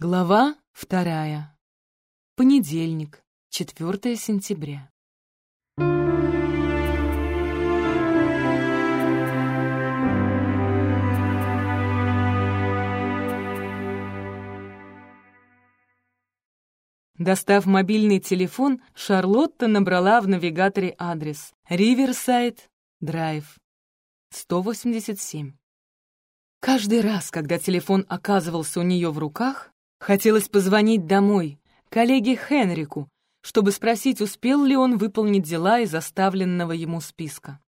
Глава вторая. Понедельник, 4 сентября. Достав мобильный телефон, Шарлотта набрала в навигаторе адрес Риверсайд Драйв, 187. Каждый раз, когда телефон оказывался у нее в руках, Хотелось позвонить домой, коллеге Хенрику, чтобы спросить, успел ли он выполнить дела из оставленного ему списка.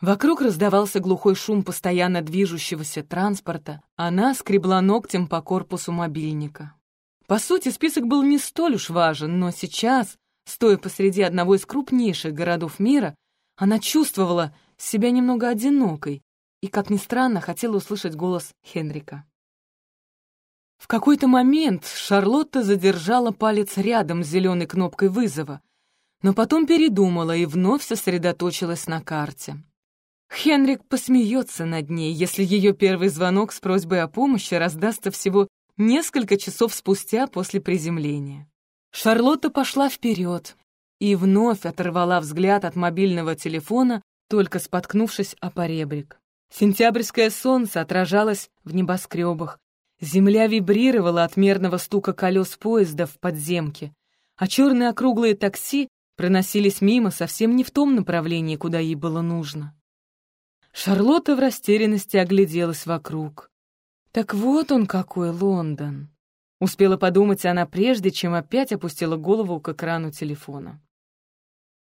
Вокруг раздавался глухой шум постоянно движущегося транспорта, она скребла ногтем по корпусу мобильника. По сути, список был не столь уж важен, но сейчас, стоя посреди одного из крупнейших городов мира, она чувствовала себя немного одинокой и, как ни странно, хотела услышать голос Хенрика. В какой-то момент Шарлотта задержала палец рядом с зеленой кнопкой вызова, но потом передумала и вновь сосредоточилась на карте. Хенрик посмеется над ней, если ее первый звонок с просьбой о помощи раздастся всего несколько часов спустя после приземления. Шарлотта пошла вперед и вновь оторвала взгляд от мобильного телефона, только споткнувшись о поребрик. Сентябрьское солнце отражалось в небоскребах, Земля вибрировала от мерного стука колес поезда в подземке, а черные округлые такси проносились мимо совсем не в том направлении, куда ей было нужно. Шарлотта в растерянности огляделась вокруг. Так вот он какой Лондон. Успела подумать она прежде, чем опять опустила голову к экрану телефона.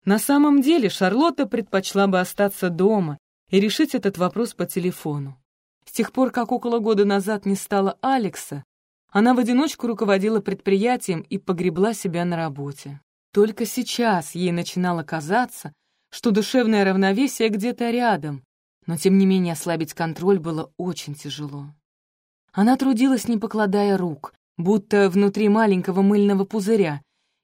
На самом деле Шарлотта предпочла бы остаться дома и решить этот вопрос по телефону. С тех пор, как около года назад не стало Алекса, она в одиночку руководила предприятием и погребла себя на работе. Только сейчас ей начинало казаться, что душевное равновесие где-то рядом, но тем не менее ослабить контроль было очень тяжело. Она трудилась, не покладая рук, будто внутри маленького мыльного пузыря,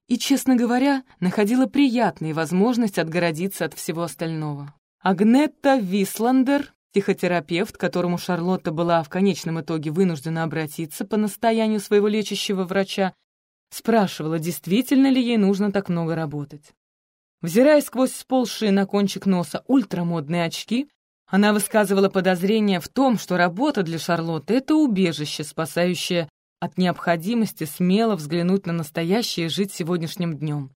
и, честно говоря, находила приятной возможность отгородиться от всего остального. Агнетта Висландер Психотерапевт, к которому Шарлотта была в конечном итоге вынуждена обратиться по настоянию своего лечащего врача, спрашивала, действительно ли ей нужно так много работать. Взирая сквозь сползшие на кончик носа ультрамодные очки, она высказывала подозрение в том, что работа для Шарлотты — это убежище, спасающее от необходимости смело взглянуть на настоящее и жить сегодняшним днем.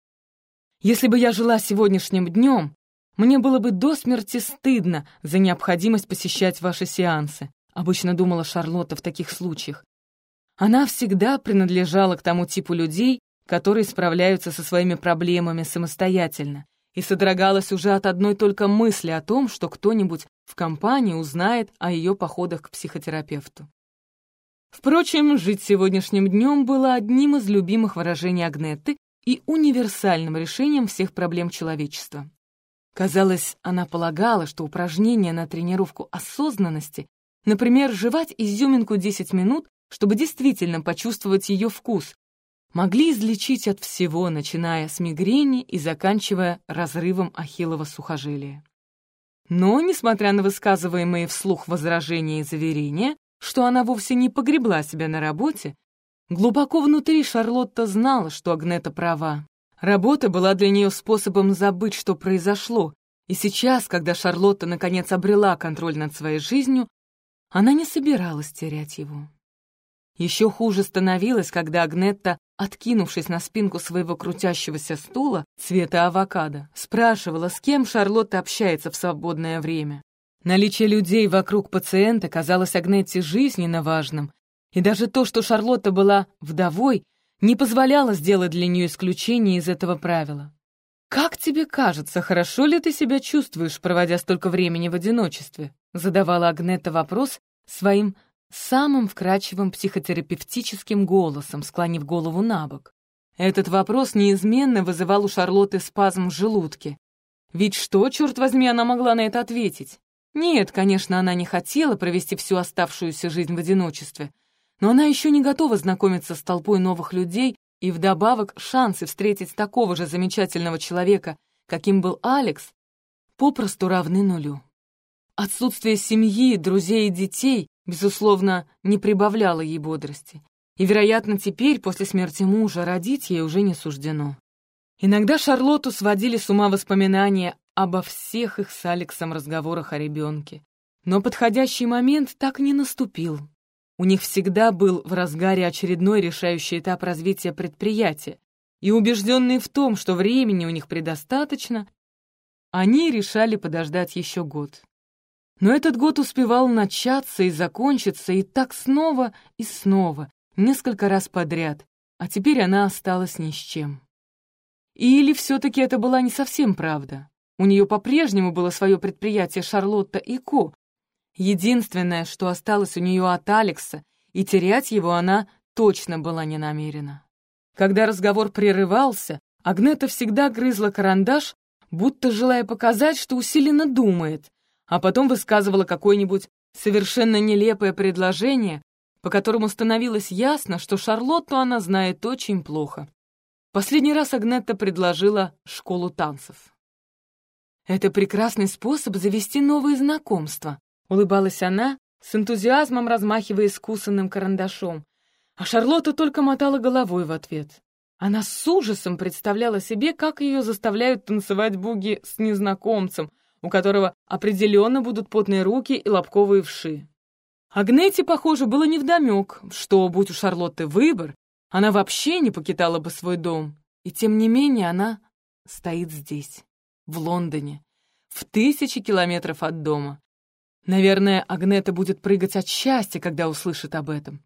Если бы я жила сегодняшним днем, мне было бы до смерти стыдно за необходимость посещать ваши сеансы», обычно думала Шарлотта в таких случаях. Она всегда принадлежала к тому типу людей, которые справляются со своими проблемами самостоятельно, и содрогалась уже от одной только мысли о том, что кто-нибудь в компании узнает о ее походах к психотерапевту. Впрочем, жить сегодняшним днем было одним из любимых выражений Агнетты и универсальным решением всех проблем человечества. Казалось, она полагала, что упражнения на тренировку осознанности, например, жевать изюминку 10 минут, чтобы действительно почувствовать ее вкус, могли излечить от всего, начиная с мигрени и заканчивая разрывом ахиллова сухожилия. Но, несмотря на высказываемые вслух возражения и заверения, что она вовсе не погребла себя на работе, глубоко внутри Шарлотта знала, что Агнета права, Работа была для нее способом забыть, что произошло, и сейчас, когда Шарлотта наконец обрела контроль над своей жизнью, она не собиралась терять его. Еще хуже становилось, когда Агнетта, откинувшись на спинку своего крутящегося стула цвета авокадо, спрашивала, с кем Шарлотта общается в свободное время. Наличие людей вокруг пациента казалось Агнетте жизненно важным, и даже то, что Шарлотта была вдовой, не позволяла сделать для нее исключение из этого правила. «Как тебе кажется, хорошо ли ты себя чувствуешь, проводя столько времени в одиночестве?» задавала Агнета вопрос своим самым вкрадчивым психотерапевтическим голосом, склонив голову на бок. Этот вопрос неизменно вызывал у Шарлотты спазм в желудке. Ведь что, черт возьми, она могла на это ответить? Нет, конечно, она не хотела провести всю оставшуюся жизнь в одиночестве, но она еще не готова знакомиться с толпой новых людей, и вдобавок шансы встретить такого же замечательного человека, каким был Алекс, попросту равны нулю. Отсутствие семьи, друзей и детей, безусловно, не прибавляло ей бодрости. и, вероятно, теперь, после смерти мужа, родить ей уже не суждено. Иногда Шарлотту сводили с ума воспоминания обо всех их с Алексом разговорах о ребенке. Но подходящий момент так и не наступил. У них всегда был в разгаре очередной решающий этап развития предприятия, и убежденные в том, что времени у них предостаточно, они решали подождать еще год. Но этот год успевал начаться и закончиться, и так снова и снова, несколько раз подряд, а теперь она осталась ни с чем. Или все-таки это была не совсем правда? У нее по-прежнему было свое предприятие «Шарлотта и Ко», Единственное, что осталось у нее от Алекса, и терять его она точно была не намерена. Когда разговор прерывался, Агнета всегда грызла карандаш, будто желая показать, что усиленно думает, а потом высказывала какое-нибудь совершенно нелепое предложение, по которому становилось ясно, что Шарлотту она знает очень плохо. Последний раз Агнетта предложила школу танцев. Это прекрасный способ завести новые знакомства, Улыбалась она, с энтузиазмом размахивая искусанным карандашом, а Шарлотта только мотала головой в ответ. Она с ужасом представляла себе, как ее заставляют танцевать буги с незнакомцем, у которого определенно будут потные руки и лобковые вши. Агнете, похоже, было невдомек, что, будь у Шарлотты выбор, она вообще не покидала бы свой дом. И тем не менее она стоит здесь, в Лондоне, в тысячи километров от дома, Наверное, Агнета будет прыгать от счастья, когда услышит об этом.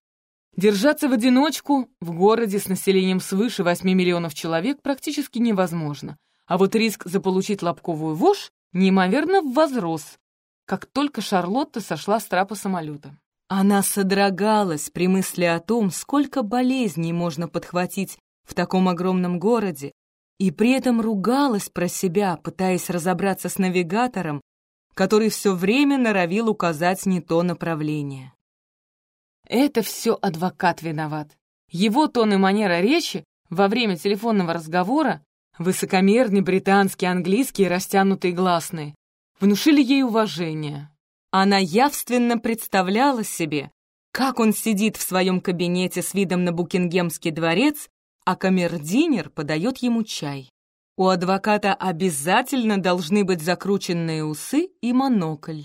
Держаться в одиночку в городе с населением свыше 8 миллионов человек практически невозможно, а вот риск заполучить лобковую вошь неимоверно возрос, как только Шарлотта сошла с трапа самолета. Она содрогалась при мысли о том, сколько болезней можно подхватить в таком огромном городе, и при этом ругалась про себя, пытаясь разобраться с навигатором, который все время норовил указать не то направление. Это все адвокат виноват. Его тон и манера речи во время телефонного разговора, высокомерный британский, английский, растянутые гласные, внушили ей уважение. Она явственно представляла себе, как он сидит в своем кабинете с видом на Букингемский дворец, а камердинер подает ему чай. У адвоката обязательно должны быть закрученные усы и монокль.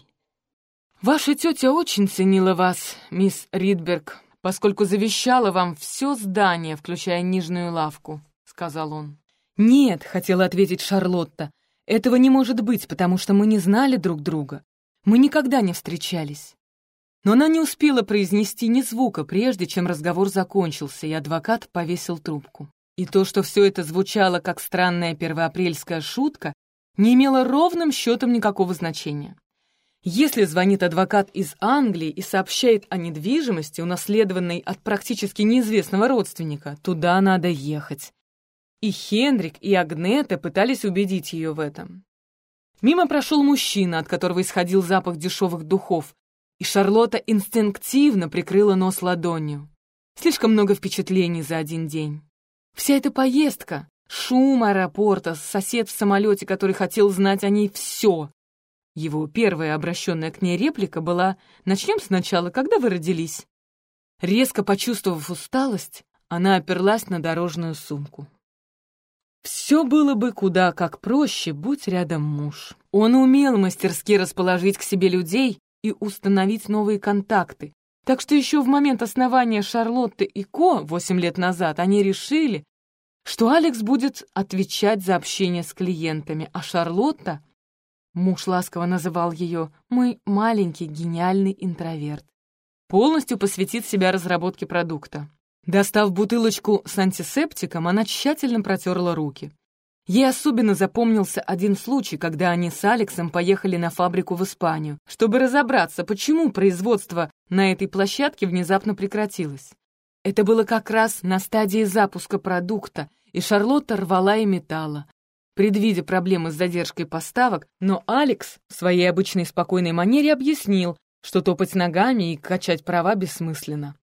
«Ваша тетя очень ценила вас, мисс Ридберг, поскольку завещала вам все здание, включая нижнюю лавку», — сказал он. «Нет», — хотела ответить Шарлотта, — «этого не может быть, потому что мы не знали друг друга. Мы никогда не встречались». Но она не успела произнести ни звука, прежде чем разговор закончился, и адвокат повесил трубку. И то, что все это звучало как странная первоапрельская шутка, не имело ровным счетом никакого значения. Если звонит адвокат из Англии и сообщает о недвижимости, унаследованной от практически неизвестного родственника, туда надо ехать. И Хендрик, и Агнета пытались убедить ее в этом. Мимо прошел мужчина, от которого исходил запах дешевых духов, и Шарлотта инстинктивно прикрыла нос ладонью. Слишком много впечатлений за один день. Вся эта поездка, шум аэропорта, сосед в самолете, который хотел знать о ней все. Его первая обращенная к ней реплика была «Начнем сначала, когда вы родились?» Резко почувствовав усталость, она оперлась на дорожную сумку. Все было бы куда как проще, будь рядом муж. Он умел мастерски расположить к себе людей и установить новые контакты. Так что еще в момент основания Шарлотты и Ко восемь лет назад они решили, что Алекс будет отвечать за общение с клиентами, а Шарлотта, муж ласково называл ее «мой маленький гениальный интроверт», полностью посвятит себя разработке продукта. Достав бутылочку с антисептиком, она тщательно протерла руки. Ей особенно запомнился один случай, когда они с Алексом поехали на фабрику в Испанию, чтобы разобраться, почему производство на этой площадке внезапно прекратилось. Это было как раз на стадии запуска продукта, и Шарлотта рвала и металла, предвидя проблемы с задержкой поставок, но Алекс в своей обычной спокойной манере объяснил, что топать ногами и качать права бессмысленно.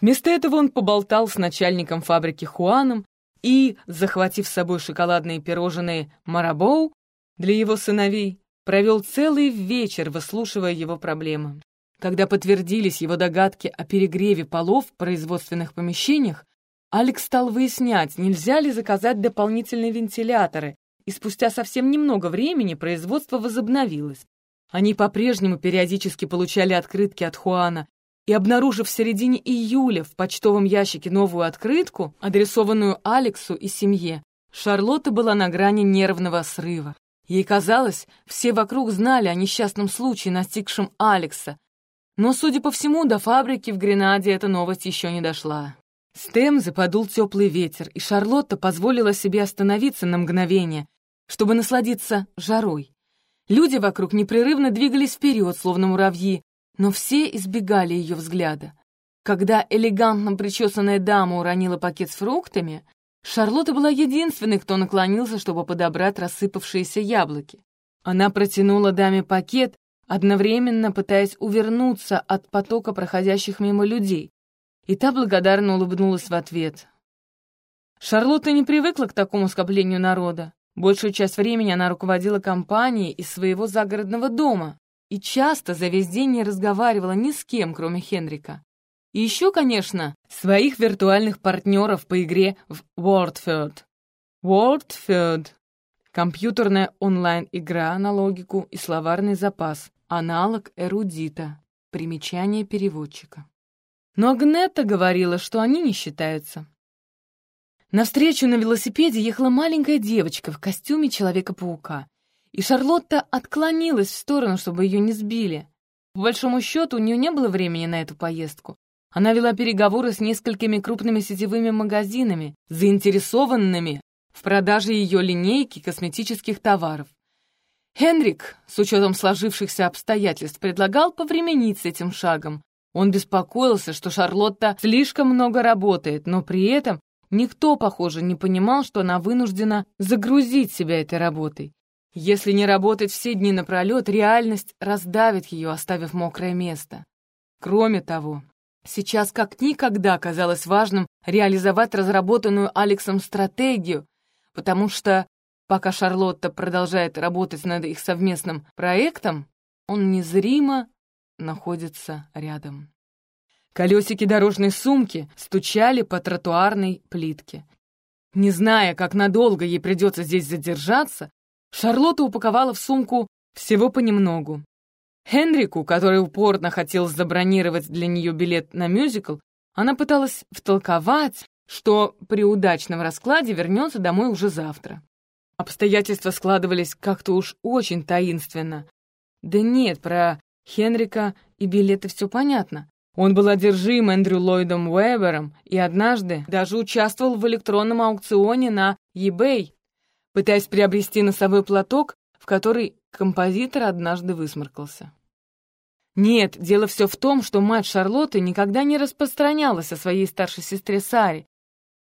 Вместо этого он поболтал с начальником фабрики Хуаном и, захватив с собой шоколадные пирожные «Марабоу» для его сыновей, провел целый вечер, выслушивая его проблемы. Когда подтвердились его догадки о перегреве полов в производственных помещениях, Алекс стал выяснять, нельзя ли заказать дополнительные вентиляторы, и спустя совсем немного времени производство возобновилось. Они по-прежнему периодически получали открытки от Хуана, и, обнаружив в середине июля в почтовом ящике новую открытку, адресованную Алексу и семье, Шарлотта была на грани нервного срыва. Ей казалось, все вокруг знали о несчастном случае, настигшем Алекса, но, судя по всему, до фабрики в Гренаде эта новость еще не дошла. С Темзы подул теплый ветер, и Шарлотта позволила себе остановиться на мгновение, чтобы насладиться жарой. Люди вокруг непрерывно двигались вперед, словно муравьи, но все избегали ее взгляда. Когда элегантно причесанная дама уронила пакет с фруктами, Шарлотта была единственной, кто наклонился, чтобы подобрать рассыпавшиеся яблоки. Она протянула даме пакет, одновременно пытаясь увернуться от потока проходящих мимо людей. И та благодарно улыбнулась в ответ. Шарлотта не привыкла к такому скоплению народа. Большую часть времени она руководила компанией из своего загородного дома и часто за весь день не разговаривала ни с кем, кроме Хенрика. И еще, конечно, своих виртуальных партнеров по игре в Wordfeud. Wordfeud — компьютерная онлайн-игра на логику и словарный запас, аналог эрудита, примечание переводчика. Но Агнета говорила, что они не считаются. Навстречу на велосипеде ехала маленькая девочка в костюме Человека-паука, и Шарлотта отклонилась в сторону, чтобы ее не сбили. По большому счету, у нее не было времени на эту поездку. Она вела переговоры с несколькими крупными сетевыми магазинами, заинтересованными в продаже ее линейки косметических товаров. Хенрик, с учетом сложившихся обстоятельств, предлагал повременить с этим шагом. Он беспокоился, что Шарлотта слишком много работает, но при этом никто, похоже, не понимал, что она вынуждена загрузить себя этой работой. Если не работать все дни напролет, реальность раздавит ее, оставив мокрое место. Кроме того, сейчас как никогда казалось важным реализовать разработанную Алексом стратегию, потому что Пока Шарлотта продолжает работать над их совместным проектом, он незримо находится рядом. Колесики дорожной сумки стучали по тротуарной плитке. Не зная, как надолго ей придется здесь задержаться, Шарлотта упаковала в сумку всего понемногу. Хенрику, который упорно хотел забронировать для нее билет на мюзикл, она пыталась втолковать, что при удачном раскладе вернется домой уже завтра. Обстоятельства складывались как-то уж очень таинственно. Да нет, про Хенрика и билеты все понятно. Он был одержим Эндрю Ллойдом Уэбером и однажды даже участвовал в электронном аукционе на eBay, пытаясь приобрести носовой платок, в который композитор однажды высморкался. Нет, дело все в том, что мать Шарлотты никогда не распространялась о своей старшей сестре Саре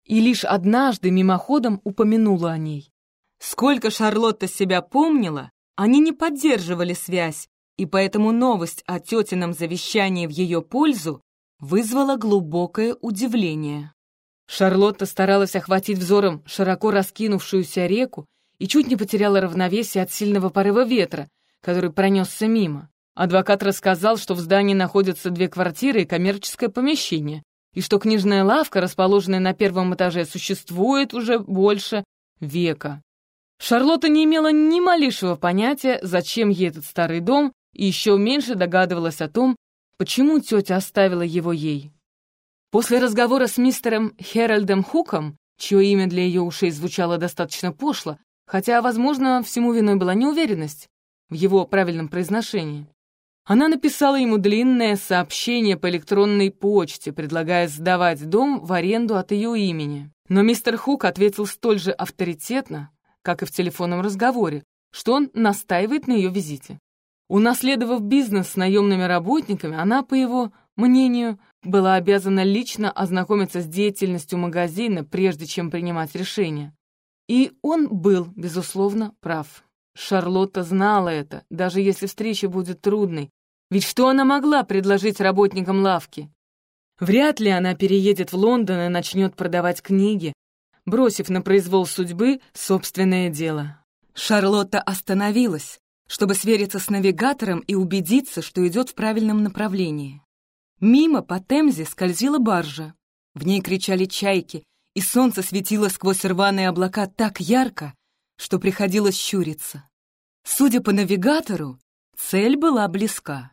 и лишь однажды мимоходом упомянула о ней. Сколько Шарлотта себя помнила, они не поддерживали связь, и поэтому новость о тетином завещании в ее пользу вызвала глубокое удивление. Шарлотта старалась охватить взором широко раскинувшуюся реку и чуть не потеряла равновесие от сильного порыва ветра, который пронесся мимо. Адвокат рассказал, что в здании находятся две квартиры и коммерческое помещение, и что книжная лавка, расположенная на первом этаже, существует уже больше века. Шарлотта не имела ни малейшего понятия, зачем ей этот старый дом, и еще меньше догадывалась о том, почему тетя оставила его ей. После разговора с мистером Херальдом Хуком, чье имя для ее ушей звучало достаточно пошло, хотя, возможно, всему виной была неуверенность в его правильном произношении, она написала ему длинное сообщение по электронной почте, предлагая сдавать дом в аренду от ее имени. Но мистер Хук ответил столь же авторитетно, как и в телефонном разговоре, что он настаивает на ее визите. Унаследовав бизнес с наемными работниками, она, по его мнению, была обязана лично ознакомиться с деятельностью магазина, прежде чем принимать решение. И он был, безусловно, прав. Шарлотта знала это, даже если встреча будет трудной. Ведь что она могла предложить работникам лавки? Вряд ли она переедет в Лондон и начнет продавать книги, бросив на произвол судьбы собственное дело. Шарлотта остановилась. Чтобы свериться с навигатором и убедиться, что идет в правильном направлении. Мимо по Темзе скользила баржа. В ней кричали чайки, и солнце светило сквозь рваные облака так ярко, что приходилось щуриться. Судя по навигатору, цель была близка.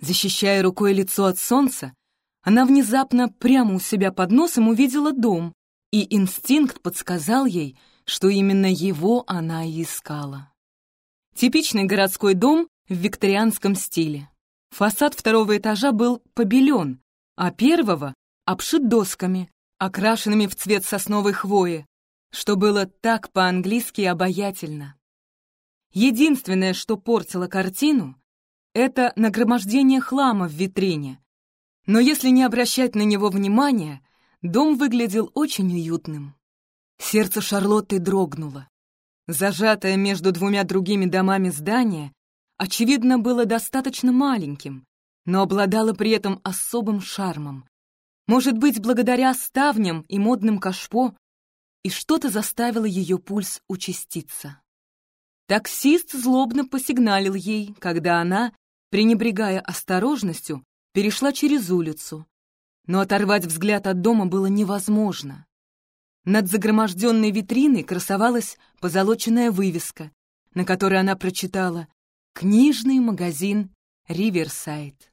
Защищая рукой лицо от солнца, она внезапно прямо у себя под носом увидела дом, и инстинкт подсказал ей, что именно его она и искала. Типичный городской дом в викторианском стиле. Фасад второго этажа был побелен, а первого обшит досками, окрашенными в цвет сосновой хвои, что было так по-английски обаятельно. Единственное, что портило картину, это нагромождение хлама в витрине. Но если не обращать на него внимания, дом выглядел очень уютным. Сердце Шарлотты дрогнуло. Зажатое между двумя другими домами здание, очевидно, было достаточно маленьким, но обладало при этом особым шармом. Может быть, благодаря ставням и модным кашпо, и что-то заставило ее пульс участиться. Таксист злобно посигналил ей, когда она, пренебрегая осторожностью, перешла через улицу. Но оторвать взгляд от дома было невозможно. Над загроможденной витриной красовалась позолоченная вывеска, на которой она прочитала «Книжный магазин Риверсайд».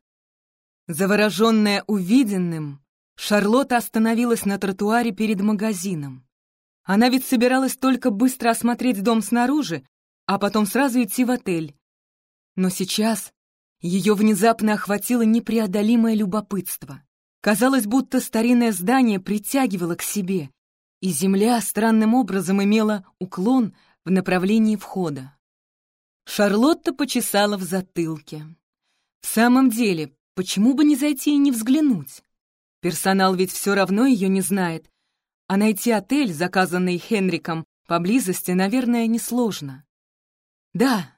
Завороженная увиденным, Шарлотта остановилась на тротуаре перед магазином. Она ведь собиралась только быстро осмотреть дом снаружи, а потом сразу идти в отель. Но сейчас ее внезапно охватило непреодолимое любопытство. Казалось, будто старинное здание притягивало к себе, и земля странным образом имела уклон в направлении входа. Шарлотта почесала в затылке. В самом деле, почему бы не зайти и не взглянуть? Персонал ведь все равно ее не знает, а найти отель, заказанный Хенриком, поблизости, наверное, несложно. Да,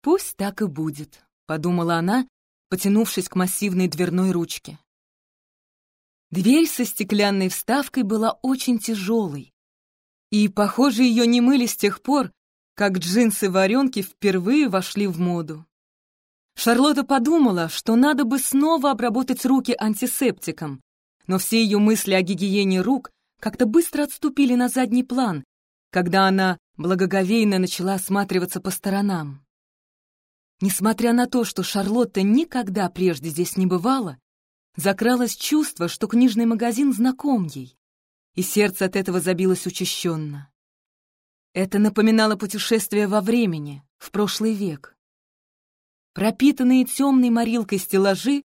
пусть так и будет. — подумала она, потянувшись к массивной дверной ручке. Дверь со стеклянной вставкой была очень тяжелой, и, похоже, ее не мыли с тех пор, как джинсы-варенки впервые вошли в моду. Шарлотта подумала, что надо бы снова обработать руки антисептиком, но все ее мысли о гигиене рук как-то быстро отступили на задний план, когда она благоговейно начала осматриваться по сторонам. Несмотря на то, что Шарлотта никогда прежде здесь не бывала, закралось чувство, что книжный магазин знаком ей, и сердце от этого забилось учащенно. Это напоминало путешествие во времени, в прошлый век. Пропитанные темной морилкой стеллажи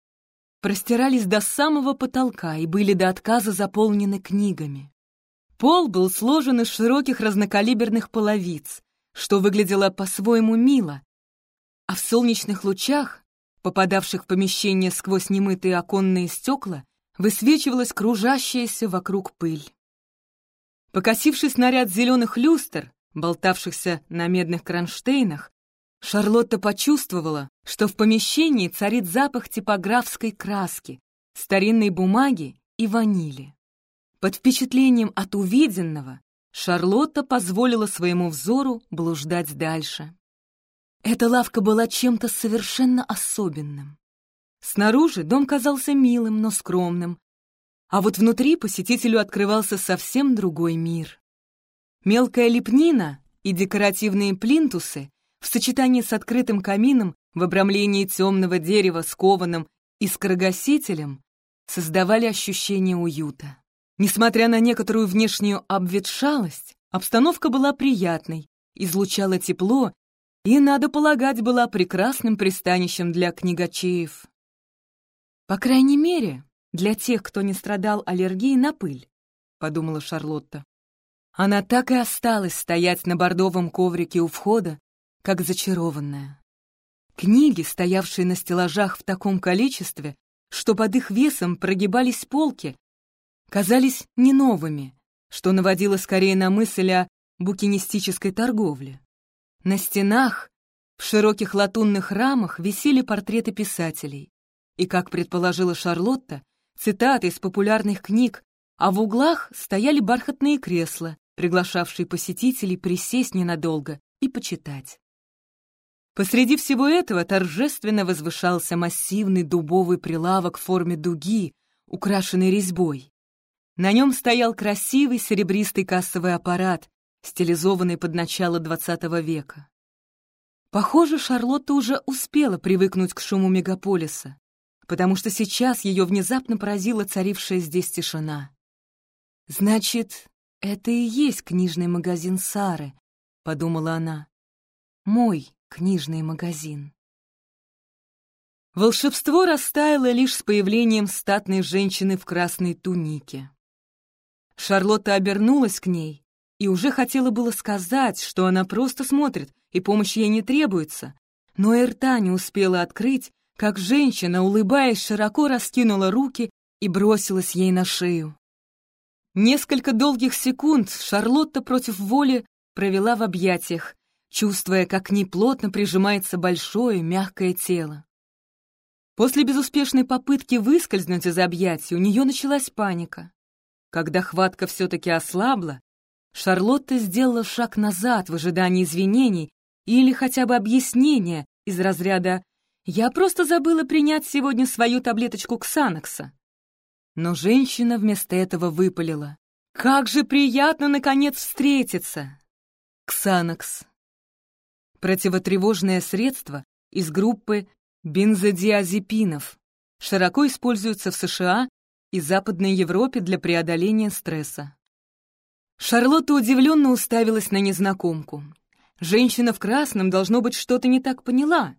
простирались до самого потолка и были до отказа заполнены книгами. Пол был сложен из широких разнокалиберных половиц, что выглядело по-своему мило, а в солнечных лучах, попадавших в помещение сквозь немытые оконные стекла, высвечивалась кружащаяся вокруг пыль. Покосившись на ряд зеленых люстр, болтавшихся на медных кронштейнах, Шарлотта почувствовала, что в помещении царит запах типографской краски, старинной бумаги и ванили. Под впечатлением от увиденного Шарлотта позволила своему взору блуждать дальше. Эта лавка была чем-то совершенно особенным. Снаружи дом казался милым, но скромным, а вот внутри посетителю открывался совсем другой мир. Мелкая лепнина и декоративные плинтусы в сочетании с открытым камином в обрамлении темного дерева с кованым и скорогасителем создавали ощущение уюта. Несмотря на некоторую внешнюю обветшалость, обстановка была приятной, излучала тепло и, надо полагать, была прекрасным пристанищем для книгачеев. По крайней мере, для тех, кто не страдал аллергией на пыль, подумала Шарлотта. Она так и осталась стоять на бордовом коврике у входа, как зачарованная. Книги, стоявшие на стеллажах в таком количестве, что под их весом прогибались полки, казались не новыми, что наводило скорее на мысль о букинистической торговле. На стенах, в широких латунных рамах висели портреты писателей. И, как предположила Шарлотта, цитаты из популярных книг, а в углах стояли бархатные кресла, приглашавшие посетителей присесть ненадолго и почитать. Посреди всего этого торжественно возвышался массивный дубовый прилавок в форме дуги, украшенный резьбой. На нем стоял красивый серебристый кассовый аппарат, стилизованный под начало XX века. Похоже, Шарлотта уже успела привыкнуть к шуму мегаполиса, потому что сейчас ее внезапно поразила царившая здесь тишина. «Значит, это и есть книжный магазин Сары», — подумала она. «Мой книжный магазин». Волшебство растаяло лишь с появлением статной женщины в красной тунике. Шарлотта обернулась к ней и уже хотела было сказать, что она просто смотрит, и помощь ей не требуется, но и рта не успела открыть, как женщина, улыбаясь, широко раскинула руки и бросилась ей на шею. Несколько долгих секунд Шарлотта против воли провела в объятиях, чувствуя, как неплотно прижимается большое мягкое тело. После безуспешной попытки выскользнуть из объятий у нее началась паника. Когда хватка все-таки ослабла, Шарлотта сделала шаг назад в ожидании извинений или хотя бы объяснения из разряда «Я просто забыла принять сегодня свою таблеточку Ксанокса». Но женщина вместо этого выпалила. «Как же приятно, наконец, встретиться!» Ксанокс. Противотревожное средство из группы бензодиазепинов. Широко используется в США и Западной Европе для преодоления стресса. Шарлотта удивленно уставилась на незнакомку. Женщина в красном, должно быть, что-то не так поняла.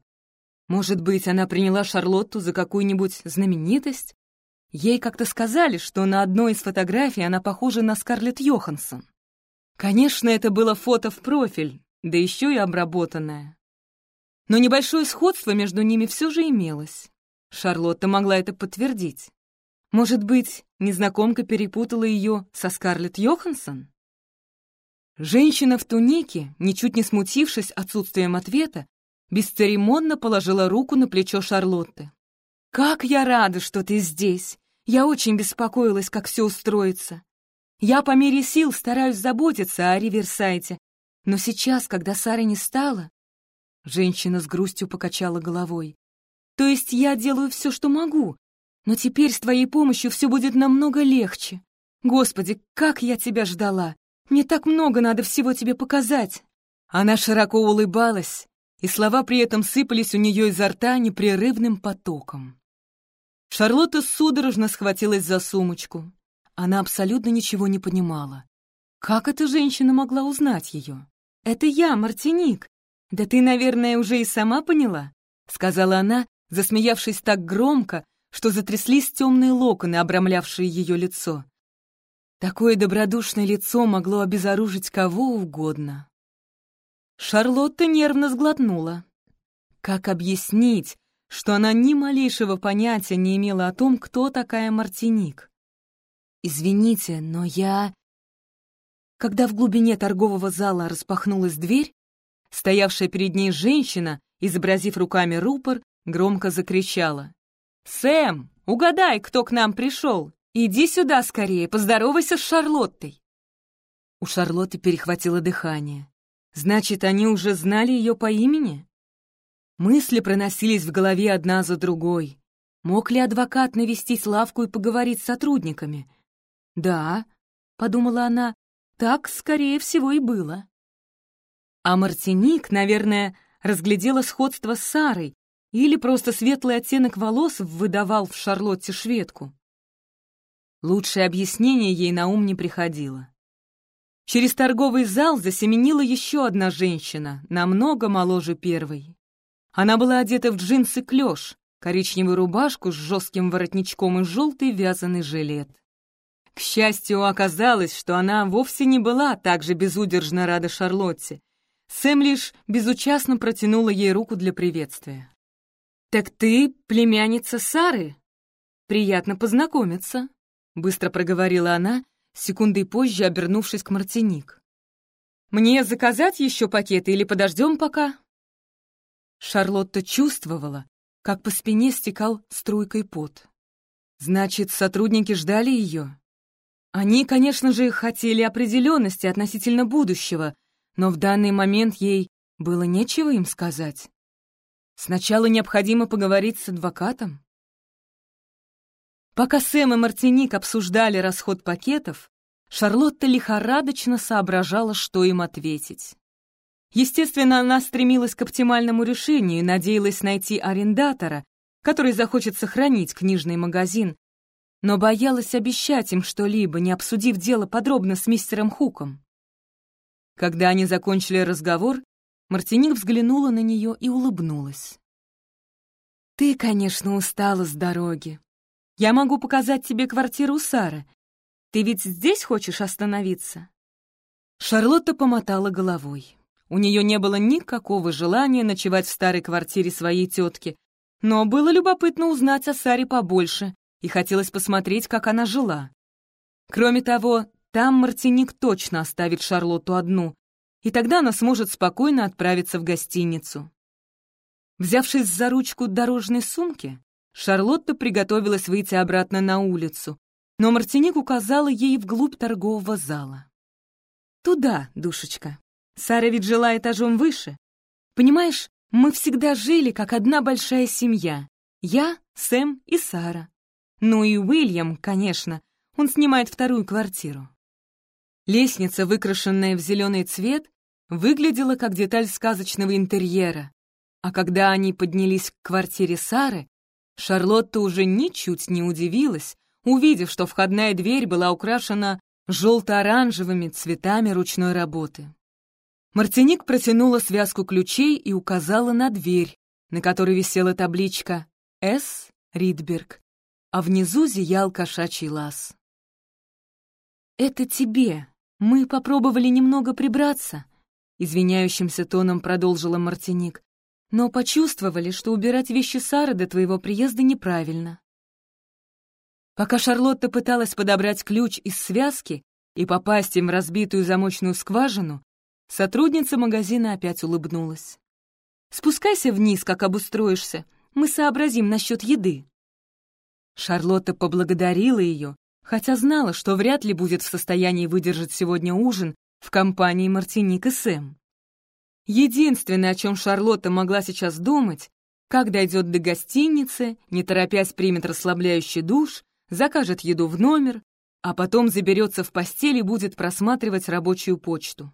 Может быть, она приняла Шарлотту за какую-нибудь знаменитость? Ей как-то сказали, что на одной из фотографий она похожа на Скарлетт Йоханссон. Конечно, это было фото в профиль, да еще и обработанное. Но небольшое сходство между ними все же имелось. Шарлотта могла это подтвердить. Может быть, незнакомка перепутала ее со Скарлетт Йоханссон? Женщина в тунике, ничуть не смутившись отсутствием ответа, бесцеремонно положила руку на плечо Шарлотты. «Как я рада, что ты здесь! Я очень беспокоилась, как все устроится. Я по мере сил стараюсь заботиться о Риверсайте, но сейчас, когда Сары не стало...» Женщина с грустью покачала головой. «То есть я делаю все, что могу, но теперь с твоей помощью все будет намного легче. Господи, как я тебя ждала! Мне так много надо всего тебе показать!» Она широко улыбалась, и слова при этом сыпались у нее изо рта непрерывным потоком. Шарлотта судорожно схватилась за сумочку. Она абсолютно ничего не понимала. Как эта женщина могла узнать ее? «Это я, Мартиник. Да ты, наверное, уже и сама поняла», — сказала она, засмеявшись так громко, что затряслись темные локоны, обрамлявшие ее лицо. Такое добродушное лицо могло обезоружить кого угодно. Шарлотта нервно сглотнула. Как объяснить, что она ни малейшего понятия не имела о том, кто такая Мартиник? «Извините, но я...» Когда в глубине торгового зала распахнулась дверь, стоявшая перед ней женщина, изобразив руками рупор, громко закричала. «Сэм, угадай, кто к нам пришел! Иди сюда скорее, поздоровайся с Шарлоттой!» У Шарлотты перехватило дыхание. Значит, они уже знали ее по имени? Мысли проносились в голове одна за другой. Мог ли адвокат навестить лавку и поговорить с сотрудниками? «Да», — подумала она, — «так, скорее всего, и было». А Мартиник, наверное, разглядела сходство с Сарой или просто светлый оттенок волос выдавал в Шарлотте шведку. Лучшее объяснение ей на ум не приходило. Через торговый зал засеменила еще одна женщина, намного моложе первой. Она была одета в джинсы клеш, коричневую рубашку с жестким воротничком и желтый вязаный жилет. К счастью, оказалось, что она вовсе не была так же безудержно рада Шарлотте. Сэм лишь безучастно протянула ей руку для приветствия. «Так ты племянница Сары? Приятно познакомиться», — быстро проговорила она, секундой позже обернувшись к Мартиник. «Мне заказать еще пакеты или подождем пока?» Шарлотта чувствовала, как по спине стекал струйкой пот. Значит, сотрудники ждали ее? Они, конечно же, хотели определенности относительно будущего, но в данный момент ей было нечего им сказать. Сначала необходимо поговорить с адвокатом. Пока Сэм и Мартиник обсуждали расход пакетов, Шарлотта лихорадочно соображала, что им ответить. Естественно, она стремилась к оптимальному решению и надеялась найти арендатора, который захочет сохранить книжный магазин, но боялась обещать им что-либо, не обсудив дело подробно с мистером Хуком. Когда они закончили разговор, Мартиник взглянула на нее и улыбнулась. «Ты, конечно, устала с дороги. Я могу показать тебе квартиру Сары. Ты ведь здесь хочешь остановиться?» Шарлотта помотала головой. У нее не было никакого желания ночевать в старой квартире своей тетки, но было любопытно узнать о Саре побольше, и хотелось посмотреть, как она жила. Кроме того, там Мартиник точно оставит Шарлотту одну, и тогда она сможет спокойно отправиться в гостиницу. Взявшись за ручку дорожной сумки, Шарлотта приготовилась выйти обратно на улицу, но Мартиник указала ей вглубь торгового зала. «Туда, душечка. Сара ведь жила этажом выше. Понимаешь, мы всегда жили как одна большая семья. Я, Сэм и Сара. Ну и Уильям, конечно, он снимает вторую квартиру. Лестница, выкрашенная в зеленый цвет, выглядела как деталь сказочного интерьера, а когда они поднялись к квартире Сары, Шарлотта уже ничуть не удивилась, увидев, что входная дверь была украшена желто-оранжевыми цветами ручной работы. Мартиник протянула связку ключей и указала на дверь, на которой висела табличка «С. Ридберг», а внизу зиял кошачий лаз. «Это тебе», «Мы попробовали немного прибраться», — извиняющимся тоном продолжила Мартиник, «но почувствовали, что убирать вещи Сары до твоего приезда неправильно». Пока Шарлотта пыталась подобрать ключ из связки и попасть им в разбитую замочную скважину, сотрудница магазина опять улыбнулась. «Спускайся вниз, как обустроишься, мы сообразим насчет еды». Шарлотта поблагодарила ее хотя знала, что вряд ли будет в состоянии выдержать сегодня ужин в компании Мартиник и Сэм. Единственное, о чем Шарлотта могла сейчас думать, как дойдет до гостиницы, не торопясь примет расслабляющий душ, закажет еду в номер, а потом заберется в постель и будет просматривать рабочую почту.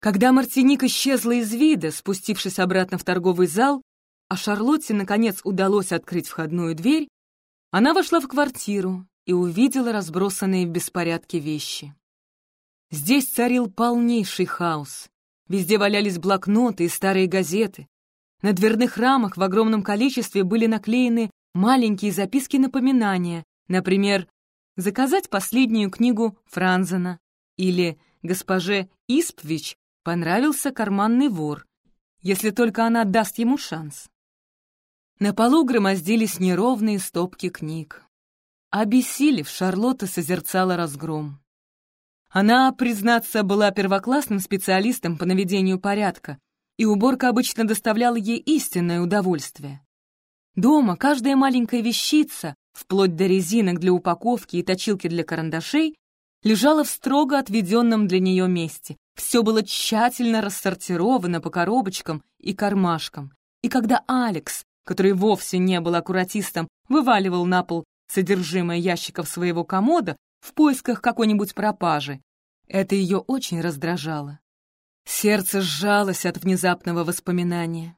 Когда Мартиник исчезла из вида, спустившись обратно в торговый зал, а Шарлотте, наконец, удалось открыть входную дверь, она вошла в квартиру и увидела разбросанные в беспорядке вещи. Здесь царил полнейший хаос. Везде валялись блокноты и старые газеты. На дверных рамах в огромном количестве были наклеены маленькие записки-напоминания, например, «Заказать последнюю книгу Франзена» или «Госпоже Испвич понравился карманный вор», если только она даст ему шанс. На полу громоздились неровные стопки книг. Обессилев, Шарлотта созерцала разгром. Она, признаться, была первоклассным специалистом по наведению порядка, и уборка обычно доставляла ей истинное удовольствие. Дома каждая маленькая вещица, вплоть до резинок для упаковки и точилки для карандашей, лежала в строго отведенном для нее месте. Все было тщательно рассортировано по коробочкам и кармашкам. И когда Алекс, который вовсе не был аккуратистом, вываливал на пол содержимое ящиков своего комода в поисках какой-нибудь пропажи. Это ее очень раздражало. Сердце сжалось от внезапного воспоминания.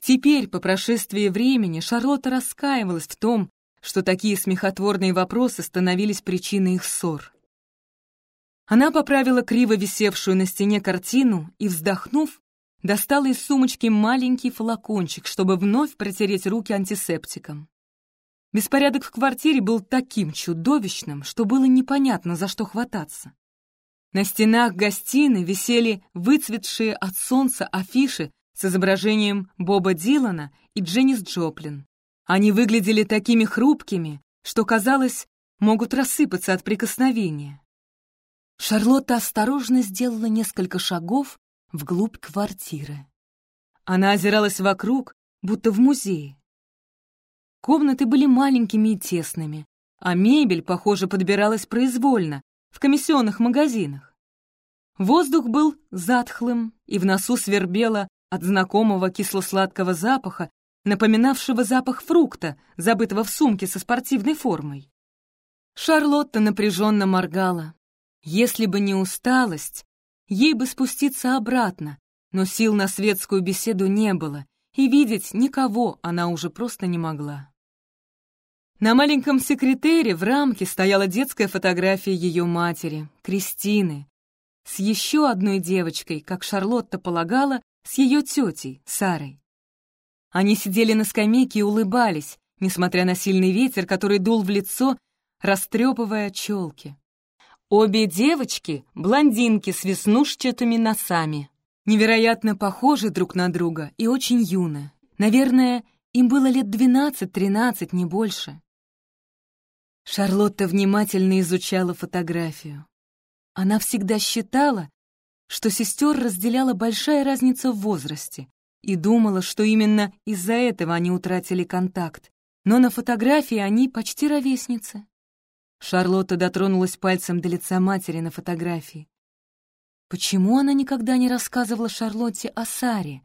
Теперь, по прошествии времени, Шарлотта раскаивалась в том, что такие смехотворные вопросы становились причиной их ссор. Она поправила криво висевшую на стене картину и, вздохнув, достала из сумочки маленький флакончик, чтобы вновь протереть руки антисептиком. Беспорядок в квартире был таким чудовищным, что было непонятно, за что хвататься. На стенах гостиной висели выцветшие от солнца афиши с изображением Боба Дилана и Дженнис Джоплин. Они выглядели такими хрупкими, что, казалось, могут рассыпаться от прикосновения. Шарлотта осторожно сделала несколько шагов вглубь квартиры. Она озиралась вокруг, будто в музее. Комнаты были маленькими и тесными, а мебель, похоже, подбиралась произвольно, в комиссионных магазинах. Воздух был затхлым, и в носу свербело от знакомого кисло-сладкого запаха, напоминавшего запах фрукта, забытого в сумке со спортивной формой. Шарлотта напряженно моргала. Если бы не усталость, ей бы спуститься обратно, но сил на светскую беседу не было, и видеть никого она уже просто не могла. На маленьком секретере в рамке стояла детская фотография ее матери, Кристины, с еще одной девочкой, как Шарлотта полагала, с ее тетей, Сарой. Они сидели на скамейке и улыбались, несмотря на сильный ветер, который дул в лицо, растрепывая челки. Обе девочки — блондинки с веснушчатыми носами. Невероятно похожи друг на друга и очень юны. Наверное, им было лет двенадцать-тринадцать, не больше. Шарлотта внимательно изучала фотографию. Она всегда считала, что сестер разделяла большая разница в возрасте и думала, что именно из-за этого они утратили контакт. Но на фотографии они почти ровесницы. Шарлотта дотронулась пальцем до лица матери на фотографии. Почему она никогда не рассказывала Шарлотте о Саре?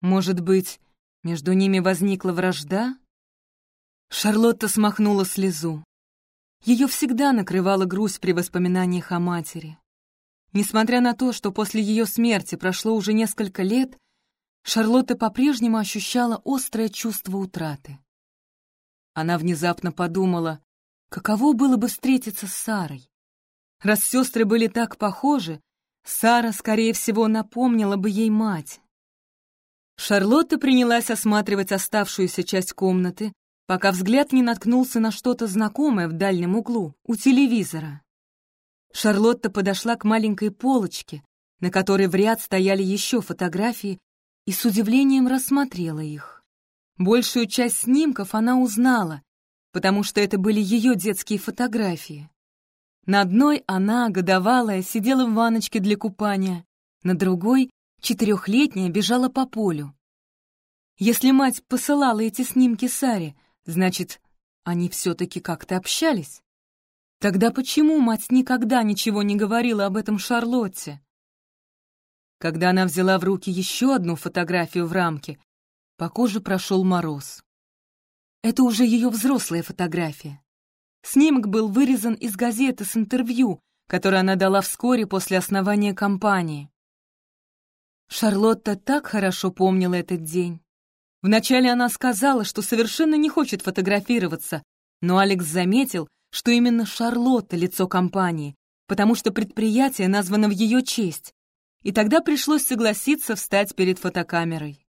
Может быть, между ними возникла вражда? Шарлотта смахнула слезу. Ее всегда накрывала грусть при воспоминаниях о матери. Несмотря на то, что после ее смерти прошло уже несколько лет, Шарлотта по-прежнему ощущала острое чувство утраты. Она внезапно подумала, каково было бы встретиться с Сарой. Раз сестры были так похожи, Сара, скорее всего, напомнила бы ей мать. Шарлотта принялась осматривать оставшуюся часть комнаты, пока взгляд не наткнулся на что-то знакомое в дальнем углу, у телевизора. Шарлотта подошла к маленькой полочке, на которой в ряд стояли еще фотографии, и с удивлением рассмотрела их. Большую часть снимков она узнала, потому что это были ее детские фотографии. На одной она, годовалая, сидела в ванночке для купания, на другой — четырехлетняя бежала по полю. Если мать посылала эти снимки Саре, Значит, они все-таки как-то общались? Тогда почему мать никогда ничего не говорила об этом Шарлотте? Когда она взяла в руки еще одну фотографию в рамке, по коже прошел мороз. Это уже ее взрослая фотография. Снимок был вырезан из газеты с интервью, которое она дала вскоре после основания компании. Шарлотта так хорошо помнила этот день. Вначале она сказала, что совершенно не хочет фотографироваться, но Алекс заметил, что именно Шарлотта — лицо компании, потому что предприятие названо в ее честь, и тогда пришлось согласиться встать перед фотокамерой.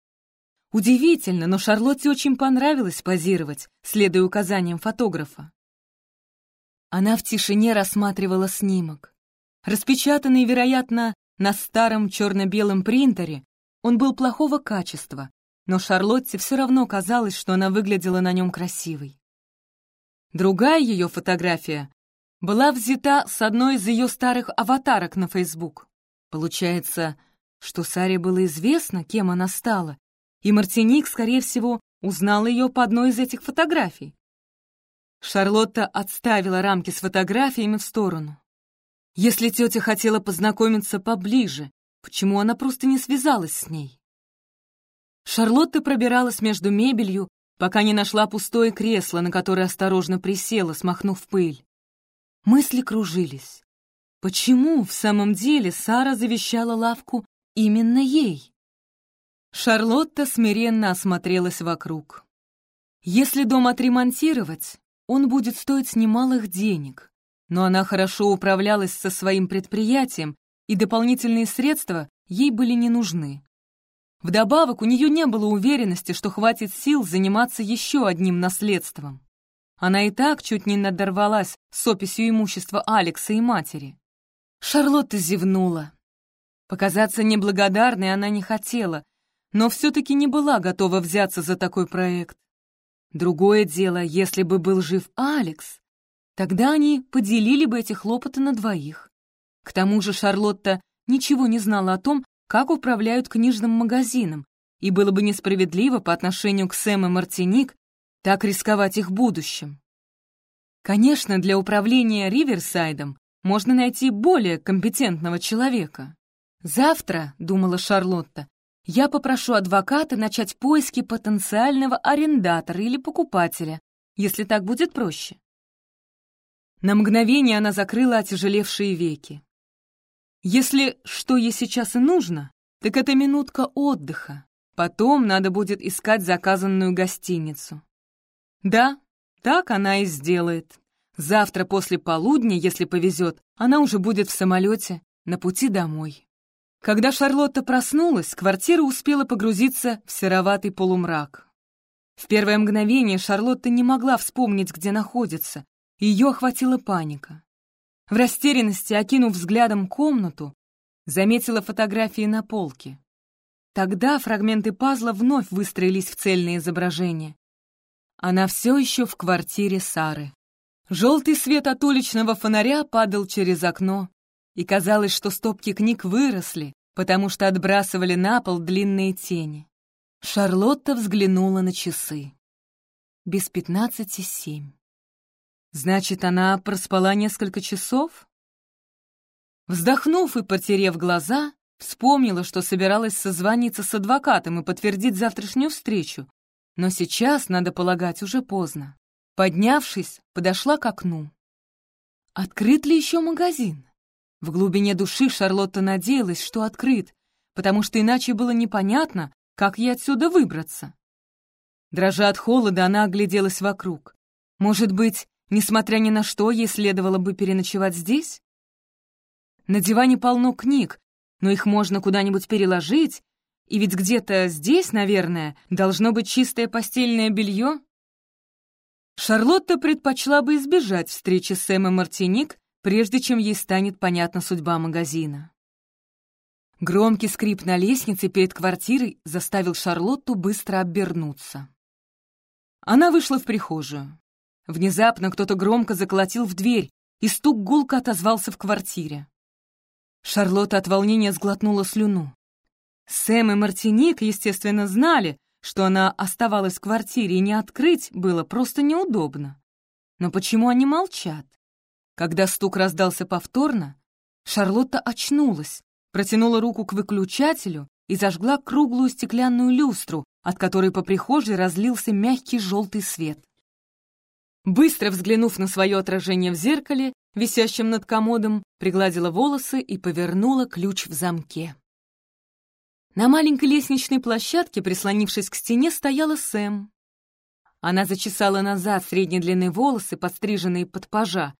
Удивительно, но Шарлотте очень понравилось позировать, следуя указаниям фотографа. Она в тишине рассматривала снимок. Распечатанный, вероятно, на старом черно-белом принтере, он был плохого качества, но Шарлотте все равно казалось, что она выглядела на нем красивой. Другая ее фотография была взята с одной из ее старых аватарок на Фейсбук. Получается, что Саре было известно, кем она стала, и Мартиник, скорее всего, узнал ее по одной из этих фотографий. Шарлотта отставила рамки с фотографиями в сторону. Если тетя хотела познакомиться поближе, почему она просто не связалась с ней? Шарлотта пробиралась между мебелью, пока не нашла пустое кресло, на которое осторожно присела, смахнув пыль. Мысли кружились. Почему в самом деле Сара завещала лавку именно ей? Шарлотта смиренно осмотрелась вокруг. Если дом отремонтировать, он будет стоить немалых денег, но она хорошо управлялась со своим предприятием, и дополнительные средства ей были не нужны. Вдобавок, у нее не было уверенности, что хватит сил заниматься еще одним наследством. Она и так чуть не надорвалась с описью имущества Алекса и матери. Шарлотта зевнула. Показаться неблагодарной она не хотела, но все-таки не была готова взяться за такой проект. Другое дело, если бы был жив Алекс, тогда они поделили бы эти хлопоты на двоих. К тому же Шарлотта ничего не знала о том, как управляют книжным магазином, и было бы несправедливо по отношению к Сэм и Мартиник так рисковать их будущим. Конечно, для управления Риверсайдом можно найти более компетентного человека. «Завтра», — думала Шарлотта, я попрошу адвоката начать поиски потенциального арендатора или покупателя, если так будет проще. На мгновение она закрыла отяжелевшие веки. Если что ей сейчас и нужно, так это минутка отдыха. Потом надо будет искать заказанную гостиницу. Да, так она и сделает. Завтра после полудня, если повезет, она уже будет в самолете на пути домой. Когда Шарлотта проснулась, квартира успела погрузиться в сероватый полумрак. В первое мгновение Шарлотта не могла вспомнить, где находится. Ее охватила паника. В растерянности, окинув взглядом комнату, заметила фотографии на полке. Тогда фрагменты пазла вновь выстроились в цельное изображение. Она все еще в квартире Сары. Желтый свет от уличного фонаря падал через окно, и казалось, что стопки книг выросли, потому что отбрасывали на пол длинные тени. Шарлотта взглянула на часы. Без пятнадцати семь. Значит, она проспала несколько часов? Вздохнув и потерев глаза, вспомнила, что собиралась созвониться с адвокатом и подтвердить завтрашнюю встречу. Но сейчас, надо полагать, уже поздно. Поднявшись, подошла к окну. Открыт ли еще магазин? В глубине души Шарлотта надеялась, что открыт, потому что иначе было непонятно, как ей отсюда выбраться. Дрожа от холода, она огляделась вокруг. Может быть, Несмотря ни на что, ей следовало бы переночевать здесь? На диване полно книг, но их можно куда-нибудь переложить, и ведь где-то здесь, наверное, должно быть чистое постельное белье. Шарлотта предпочла бы избежать встречи с Эммой Мартиник, прежде чем ей станет понятна судьба магазина. Громкий скрип на лестнице перед квартирой заставил Шарлотту быстро обернуться. Она вышла в прихожую. Внезапно кто-то громко заколотил в дверь, и стук гулко отозвался в квартире. Шарлотта от волнения сглотнула слюну. Сэм и Мартиник, естественно, знали, что она оставалась в квартире, и не открыть было просто неудобно. Но почему они молчат? Когда стук раздался повторно, Шарлотта очнулась, протянула руку к выключателю и зажгла круглую стеклянную люстру, от которой по прихожей разлился мягкий желтый свет. Быстро взглянув на свое отражение в зеркале, висящем над комодом, пригладила волосы и повернула ключ в замке. На маленькой лестничной площадке, прислонившись к стене, стояла Сэм. Она зачесала назад средней длины волосы, подстриженные под пажа,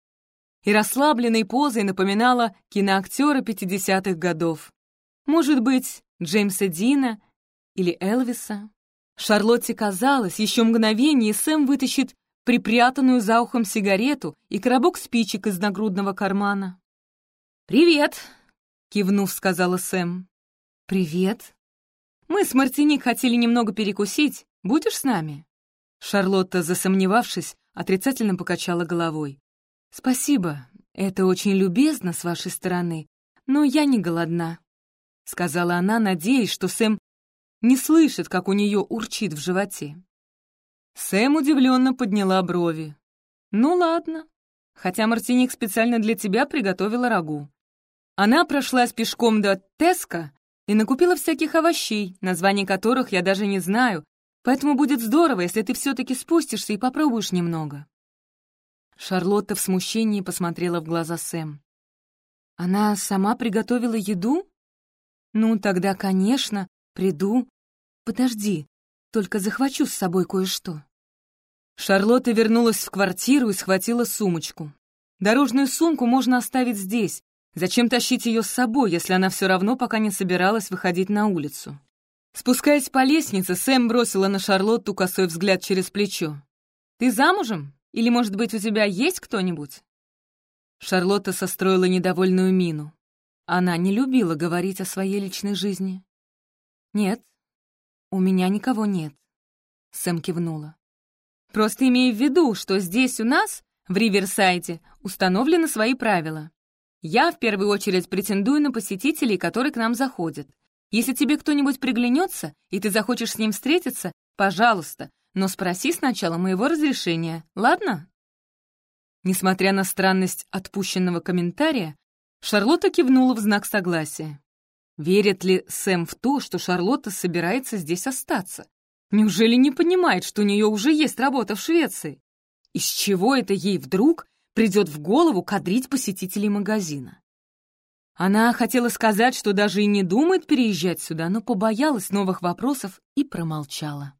и расслабленной позой напоминала киноактера 50-х годов. Может быть, Джеймса Дина или Элвиса. Шарлотте казалось, еще мгновение, Сэм вытащит припрятанную за ухом сигарету и коробок спичек из нагрудного кармана. «Привет!» — кивнув, сказала Сэм. «Привет!» «Мы с Мартиник хотели немного перекусить. Будешь с нами?» Шарлотта, засомневавшись, отрицательно покачала головой. «Спасибо, это очень любезно с вашей стороны, но я не голодна», — сказала она, надеясь, что Сэм не слышит, как у нее урчит в животе. Сэм удивленно подняла брови. «Ну ладно, хотя Мартиник специально для тебя приготовила рагу». Она прошлась пешком до Теска и накупила всяких овощей, названий которых я даже не знаю, поэтому будет здорово, если ты все-таки спустишься и попробуешь немного. Шарлотта в смущении посмотрела в глаза Сэм. «Она сама приготовила еду? Ну, тогда, конечно, приду. Подожди, только захвачу с собой кое-что». Шарлотта вернулась в квартиру и схватила сумочку. Дорожную сумку можно оставить здесь. Зачем тащить ее с собой, если она все равно пока не собиралась выходить на улицу? Спускаясь по лестнице, Сэм бросила на Шарлотту косой взгляд через плечо. «Ты замужем? Или, может быть, у тебя есть кто-нибудь?» Шарлотта состроила недовольную мину. Она не любила говорить о своей личной жизни. «Нет, у меня никого нет», — Сэм кивнула. Просто имею в виду, что здесь у нас, в Риверсайде, установлены свои правила. Я в первую очередь претендую на посетителей, которые к нам заходят. Если тебе кто-нибудь приглянется, и ты захочешь с ним встретиться, пожалуйста, но спроси сначала моего разрешения, ладно?» Несмотря на странность отпущенного комментария, Шарлотта кивнула в знак согласия. Верит ли Сэм в то, что Шарлотта собирается здесь остаться? Неужели не понимает, что у нее уже есть работа в Швеции? Из чего это ей вдруг придет в голову кадрить посетителей магазина? Она хотела сказать, что даже и не думает переезжать сюда, но побоялась новых вопросов и промолчала.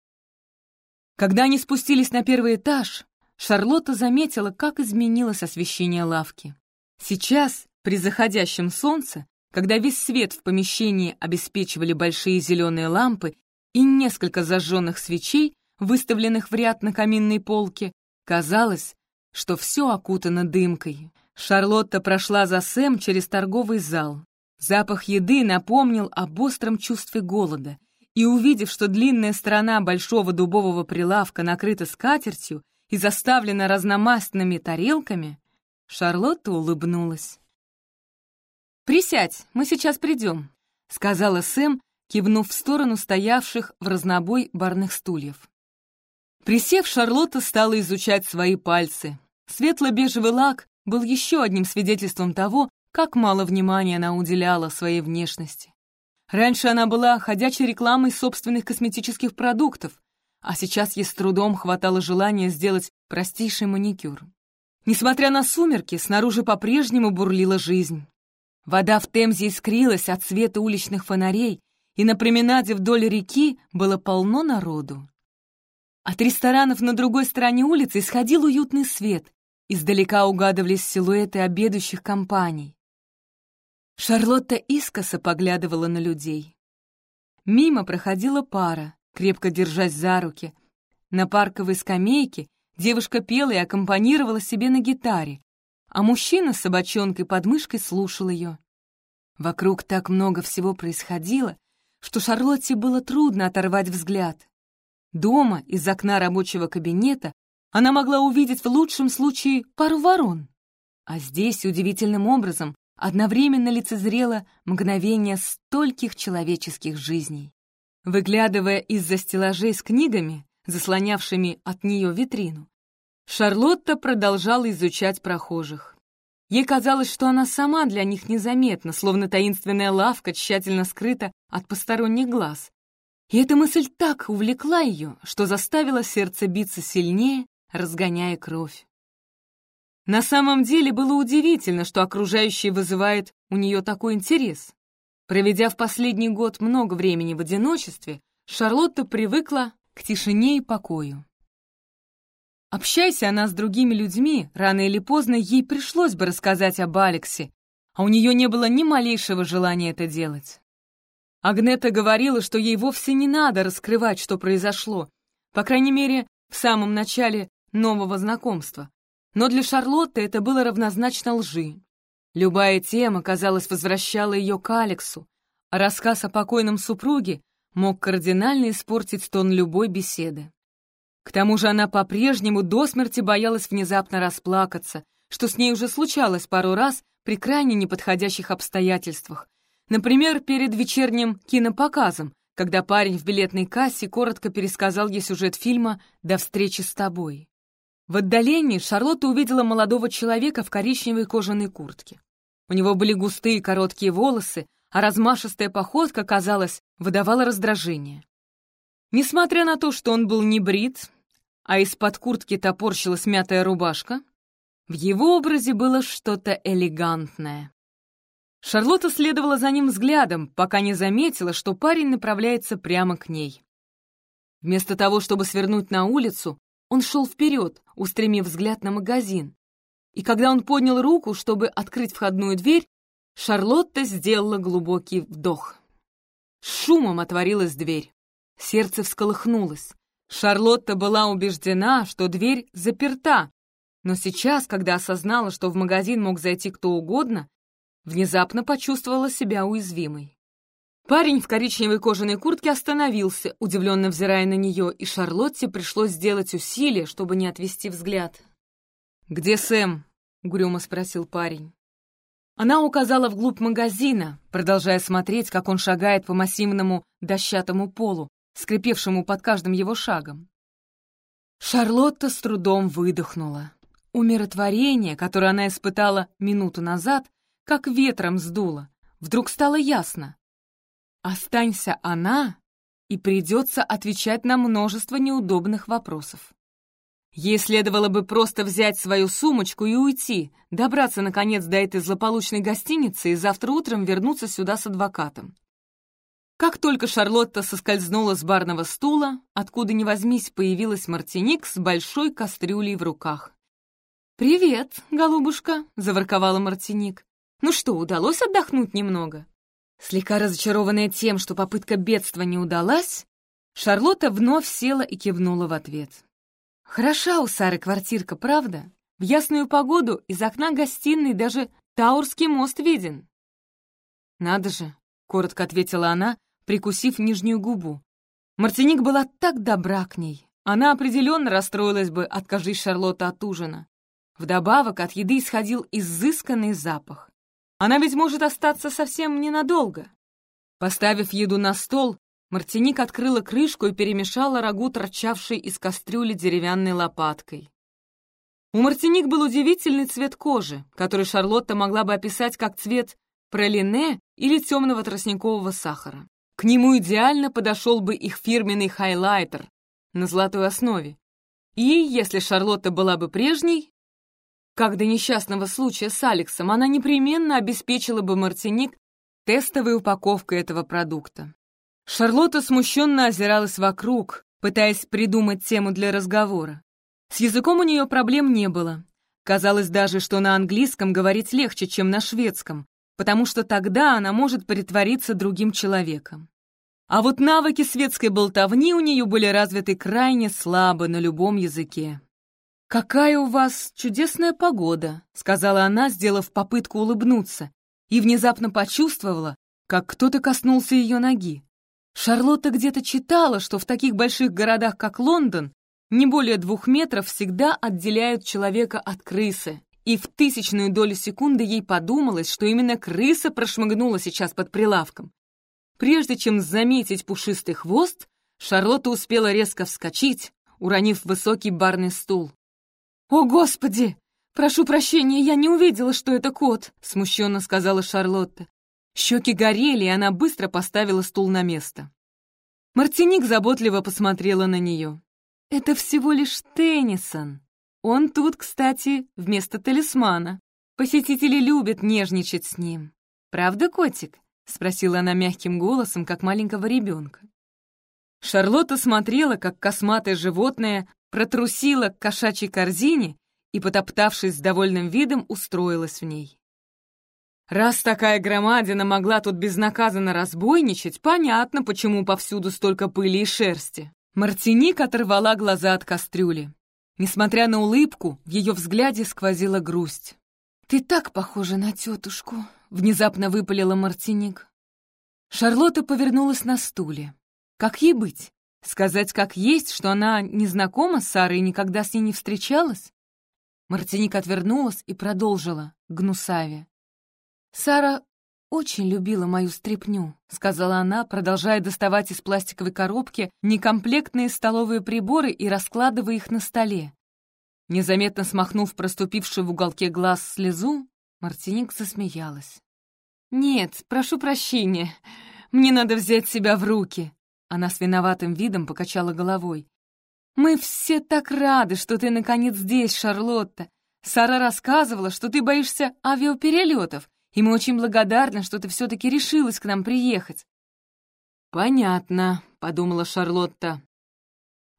Когда они спустились на первый этаж, Шарлотта заметила, как изменилось освещение лавки. Сейчас, при заходящем солнце, когда весь свет в помещении обеспечивали большие зеленые лампы и несколько зажженных свечей, выставленных в ряд на каминной полке, казалось, что все окутано дымкой. Шарлотта прошла за Сэм через торговый зал. Запах еды напомнил об остром чувстве голода, и, увидев, что длинная сторона большого дубового прилавка накрыта скатертью и заставлена разномастными тарелками, Шарлотта улыбнулась. «Присядь, мы сейчас придем», — сказала Сэм, кивнув в сторону стоявших в разнобой барных стульев. Присев, Шарлотта стала изучать свои пальцы. Светло-бежевый лак был еще одним свидетельством того, как мало внимания она уделяла своей внешности. Раньше она была ходячей рекламой собственных косметических продуктов, а сейчас ей с трудом хватало желания сделать простейший маникюр. Несмотря на сумерки, снаружи по-прежнему бурлила жизнь. Вода в Темзе искрилась от света уличных фонарей, и на променаде вдоль реки было полно народу. От ресторанов на другой стороне улицы исходил уютный свет, издалека угадывались силуэты обедающих компаний. Шарлотта искоса поглядывала на людей. Мимо проходила пара, крепко держась за руки. На парковой скамейке девушка пела и аккомпанировала себе на гитаре, а мужчина с собачонкой под мышкой слушал ее. Вокруг так много всего происходило, что Шарлотте было трудно оторвать взгляд. Дома, из окна рабочего кабинета, она могла увидеть в лучшем случае пару ворон. А здесь удивительным образом одновременно лицезрела мгновение стольких человеческих жизней. Выглядывая из-за стеллажей с книгами, заслонявшими от нее витрину, Шарлотта продолжала изучать прохожих. Ей казалось, что она сама для них незаметна, словно таинственная лавка тщательно скрыта от посторонних глаз. И эта мысль так увлекла ее, что заставила сердце биться сильнее, разгоняя кровь. На самом деле было удивительно, что окружающие вызывает у нее такой интерес. Проведя в последний год много времени в одиночестве, Шарлотта привыкла к тишине и покою. Общайся она с другими людьми, рано или поздно ей пришлось бы рассказать об Алексе, а у нее не было ни малейшего желания это делать. Агнета говорила, что ей вовсе не надо раскрывать, что произошло, по крайней мере, в самом начале нового знакомства. Но для Шарлотты это было равнозначно лжи. Любая тема, казалось, возвращала ее к Алексу, а рассказ о покойном супруге мог кардинально испортить тон любой беседы. К тому же она по-прежнему до смерти боялась внезапно расплакаться, что с ней уже случалось пару раз при крайне неподходящих обстоятельствах. Например, перед вечерним кинопоказом, когда парень в билетной кассе коротко пересказал ей сюжет фильма «До встречи с тобой». В отдалении Шарлотта увидела молодого человека в коричневой кожаной куртке. У него были густые короткие волосы, а размашистая походка, казалось, выдавала раздражение. Несмотря на то, что он был не брит, а из-под куртки топорщилась мятая рубашка, в его образе было что-то элегантное. Шарлотта следовала за ним взглядом, пока не заметила, что парень направляется прямо к ней. Вместо того, чтобы свернуть на улицу, он шел вперед, устремив взгляд на магазин. И когда он поднял руку, чтобы открыть входную дверь, Шарлотта сделала глубокий вдох. шумом отворилась дверь. Сердце всколыхнулось. Шарлотта была убеждена, что дверь заперта, но сейчас, когда осознала, что в магазин мог зайти кто угодно, внезапно почувствовала себя уязвимой. Парень в коричневой кожаной куртке остановился, удивленно взирая на нее, и Шарлотте пришлось сделать усилие, чтобы не отвести взгляд. «Где Сэм?» — угрюмо спросил парень. Она указала вглубь магазина, продолжая смотреть, как он шагает по массивному дощатому полу, скрипевшему под каждым его шагом. Шарлотта с трудом выдохнула. Умиротворение, которое она испытала минуту назад, как ветром сдуло. Вдруг стало ясно. Останься она, и придется отвечать на множество неудобных вопросов. Ей следовало бы просто взять свою сумочку и уйти, добраться, наконец, до этой злополучной гостиницы и завтра утром вернуться сюда с адвокатом. Как только Шарлотта соскользнула с барного стула, откуда ни возьмись, появилась Мартиник с большой кастрюлей в руках. «Привет, голубушка», — заворковала Мартиник. «Ну что, удалось отдохнуть немного?» Слегка разочарованная тем, что попытка бедства не удалась, Шарлотта вновь села и кивнула в ответ. «Хороша у Сары квартирка, правда? В ясную погоду из окна гостиной даже Таурский мост виден». «Надо же», — коротко ответила она, прикусив нижнюю губу. Мартиник была так добра к ней. Она определенно расстроилась бы, откажись Шарлотта от ужина. Вдобавок от еды исходил изысканный запах. Она ведь может остаться совсем ненадолго. Поставив еду на стол, Мартиник открыла крышку и перемешала рагу, торчавший из кастрюли деревянной лопаткой. У Мартиник был удивительный цвет кожи, который Шарлотта могла бы описать как цвет пролине или темного тростникового сахара. К нему идеально подошел бы их фирменный хайлайтер на золотой основе. И если Шарлотта была бы прежней, как до несчастного случая с Алексом, она непременно обеспечила бы Мартиник тестовой упаковкой этого продукта. Шарлотта смущенно озиралась вокруг, пытаясь придумать тему для разговора. С языком у нее проблем не было. Казалось даже, что на английском говорить легче, чем на шведском, потому что тогда она может притвориться другим человеком. А вот навыки светской болтовни у нее были развиты крайне слабо на любом языке. «Какая у вас чудесная погода», — сказала она, сделав попытку улыбнуться, и внезапно почувствовала, как кто-то коснулся ее ноги. Шарлотта где-то читала, что в таких больших городах, как Лондон, не более двух метров всегда отделяют человека от крысы, и в тысячную долю секунды ей подумалось, что именно крыса прошмыгнула сейчас под прилавком. Прежде чем заметить пушистый хвост, Шарлотта успела резко вскочить, уронив высокий барный стул. «О, Господи! Прошу прощения, я не увидела, что это кот», — смущенно сказала Шарлотта. Щеки горели, и она быстро поставила стул на место. Мартиник заботливо посмотрела на нее. «Это всего лишь Теннисон. Он тут, кстати, вместо талисмана. Посетители любят нежничать с ним. Правда, котик?» — спросила она мягким голосом, как маленького ребенка. Шарлотта смотрела, как косматое животное протрусила к кошачьей корзине и, потоптавшись с довольным видом, устроилась в ней. Раз такая громадина могла тут безнаказанно разбойничать, понятно, почему повсюду столько пыли и шерсти. Мартиник оторвала глаза от кастрюли. Несмотря на улыбку, в ее взгляде сквозила грусть. «Ты так похожа на тетушку», — внезапно выпалила Мартиник. Шарлотта повернулась на стуле. Как ей быть? Сказать как есть, что она не знакома с Сарой и никогда с ней не встречалась? Мартиник отвернулась и продолжила, гнусаве. «Сара очень любила мою стряпню», — сказала она, продолжая доставать из пластиковой коробки некомплектные столовые приборы и раскладывая их на столе. Незаметно смахнув проступившую в уголке глаз слезу, Мартиник засмеялась. «Нет, прошу прощения, мне надо взять себя в руки», она с виноватым видом покачала головой. «Мы все так рады, что ты наконец здесь, Шарлотта. Сара рассказывала, что ты боишься авиаперелетов, и мы очень благодарны, что ты все-таки решилась к нам приехать». «Понятно», — подумала Шарлотта.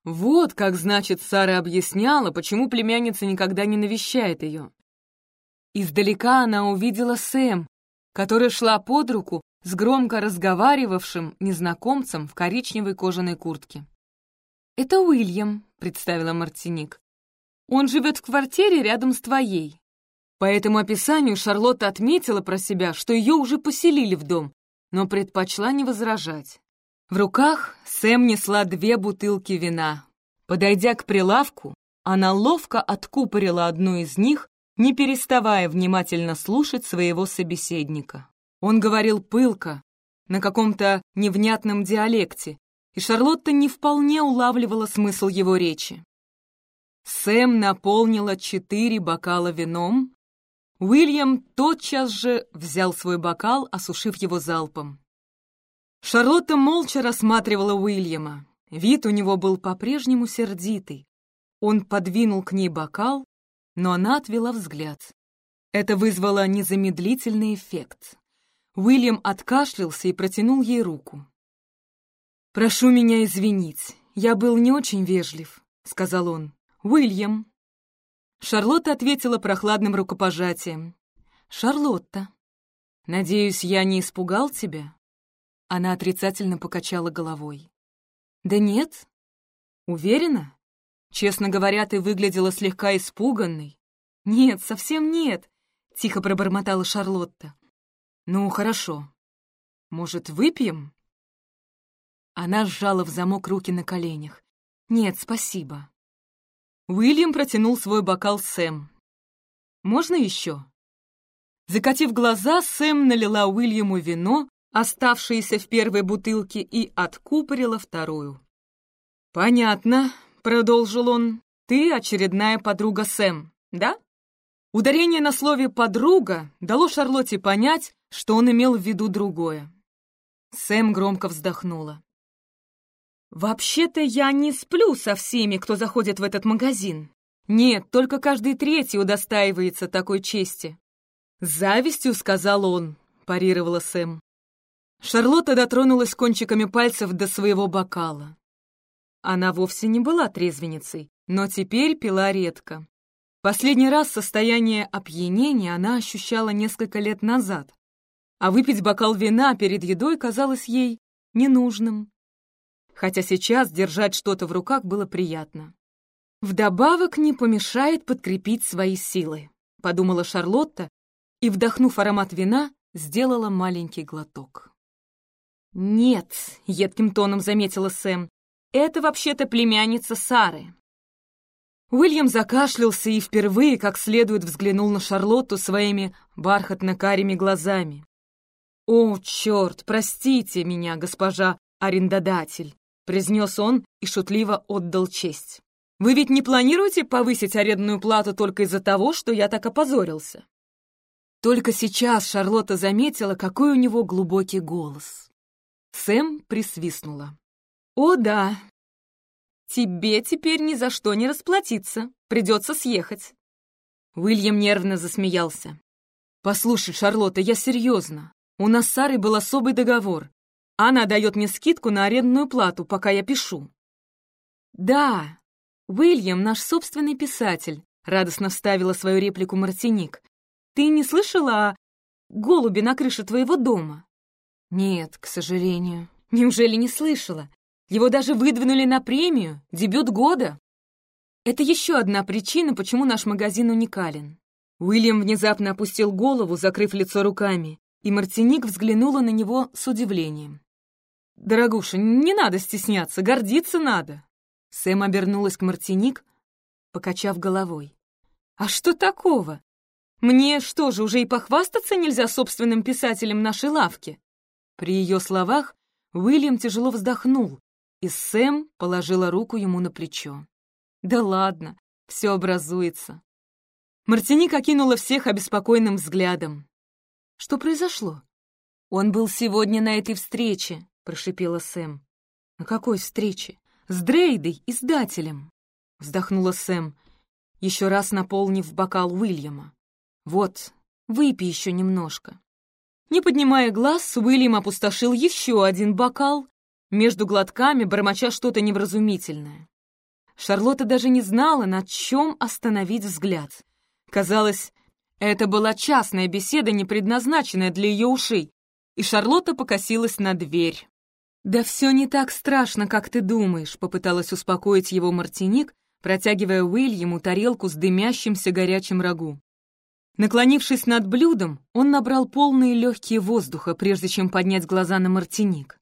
Вот как, значит, Сара объясняла, почему племянница никогда не навещает ее. Издалека она увидела Сэм, которая шла под руку с громко разговаривавшим незнакомцем в коричневой кожаной куртке. «Это Уильям», — представила Мартиник. «Он живет в квартире рядом с твоей». По этому описанию Шарлотта отметила про себя, что ее уже поселили в дом, но предпочла не возражать. В руках Сэм несла две бутылки вина. Подойдя к прилавку, она ловко откупорила одну из них, не переставая внимательно слушать своего собеседника. Он говорил пылко, на каком-то невнятном диалекте, и Шарлотта не вполне улавливала смысл его речи. Сэм наполнила четыре бокала вином. Уильям тотчас же взял свой бокал, осушив его залпом. Шарлотта молча рассматривала Уильяма. Вид у него был по-прежнему сердитый. Он подвинул к ней бокал, но она отвела взгляд. Это вызвало незамедлительный эффект. Уильям откашлялся и протянул ей руку. «Прошу меня извинить, я был не очень вежлив», — сказал он. «Уильям». Шарлотта ответила прохладным рукопожатием. «Шарлотта, надеюсь, я не испугал тебя?» Она отрицательно покачала головой. «Да нет. Уверена? Честно говоря, ты выглядела слегка испуганной». «Нет, совсем нет», — тихо пробормотала Шарлотта. «Ну, хорошо. Может, выпьем?» Она сжала в замок руки на коленях. «Нет, спасибо». Уильям протянул свой бокал Сэм. «Можно еще?» Закатив глаза, Сэм налила Уильяму вино, оставшееся в первой бутылке, и откупорила вторую. «Понятно», — продолжил он, — «ты очередная подруга Сэм, да?» Ударение на слове «подруга» дало Шарлотте понять, что он имел в виду другое. Сэм громко вздохнула. «Вообще-то я не сплю со всеми, кто заходит в этот магазин. Нет, только каждый третий удостаивается такой чести». «С завистью», — сказал он, — парировала Сэм. Шарлотта дотронулась кончиками пальцев до своего бокала. Она вовсе не была трезвенницей, но теперь пила редко. Последний раз состояние опьянения она ощущала несколько лет назад, а выпить бокал вина перед едой казалось ей ненужным хотя сейчас держать что-то в руках было приятно. «Вдобавок не помешает подкрепить свои силы», — подумала Шарлотта и, вдохнув аромат вина, сделала маленький глоток. «Нет», — едким тоном заметила Сэм, — «это вообще-то племянница Сары». Уильям закашлялся и впервые как следует взглянул на Шарлотту своими бархатно-карими глазами. «О, черт, простите меня, госпожа арендодатель!» Произнес он и шутливо отдал честь. «Вы ведь не планируете повысить арендную плату только из-за того, что я так опозорился?» Только сейчас Шарлотта заметила, какой у него глубокий голос. Сэм присвистнула. «О, да. Тебе теперь ни за что не расплатиться. Придется съехать». Уильям нервно засмеялся. «Послушай, Шарлотта, я серьезно. У нас с Сарой был особый договор. Она дает мне скидку на арендную плату, пока я пишу». «Да, Уильям наш собственный писатель», — радостно вставила свою реплику Мартиник. «Ты не слышала о голубе на крыше твоего дома?» «Нет, к сожалению. Неужели не слышала? Его даже выдвинули на премию, дебют года». Это еще одна причина, почему наш магазин уникален. Уильям внезапно опустил голову, закрыв лицо руками, и Мартиник взглянула на него с удивлением. «Дорогуша, не надо стесняться, гордиться надо!» Сэм обернулась к Мартиник, покачав головой. «А что такого? Мне что же, уже и похвастаться нельзя собственным писателем нашей лавки?» При ее словах Уильям тяжело вздохнул, и Сэм положила руку ему на плечо. «Да ладно, все образуется». Мартиник окинула всех обеспокоенным взглядом. «Что произошло?» «Он был сегодня на этой встрече», — прошипела Сэм. «На какой встрече?» «С Дрейдой, издателем!» — вздохнула Сэм, еще раз наполнив бокал Уильяма. «Вот, выпей еще немножко». Не поднимая глаз, Уильям опустошил еще один бокал, между глотками бормоча что-то невразумительное. Шарлотта даже не знала, на чем остановить взгляд. Казалось, это была частная беседа, не предназначенная для ее ушей, и Шарлотта покосилась на дверь. «Да все не так страшно, как ты думаешь», — попыталась успокоить его Мартиник, протягивая Уильяму тарелку с дымящимся горячим рагу. Наклонившись над блюдом, он набрал полные легкие воздуха, прежде чем поднять глаза на Мартиник.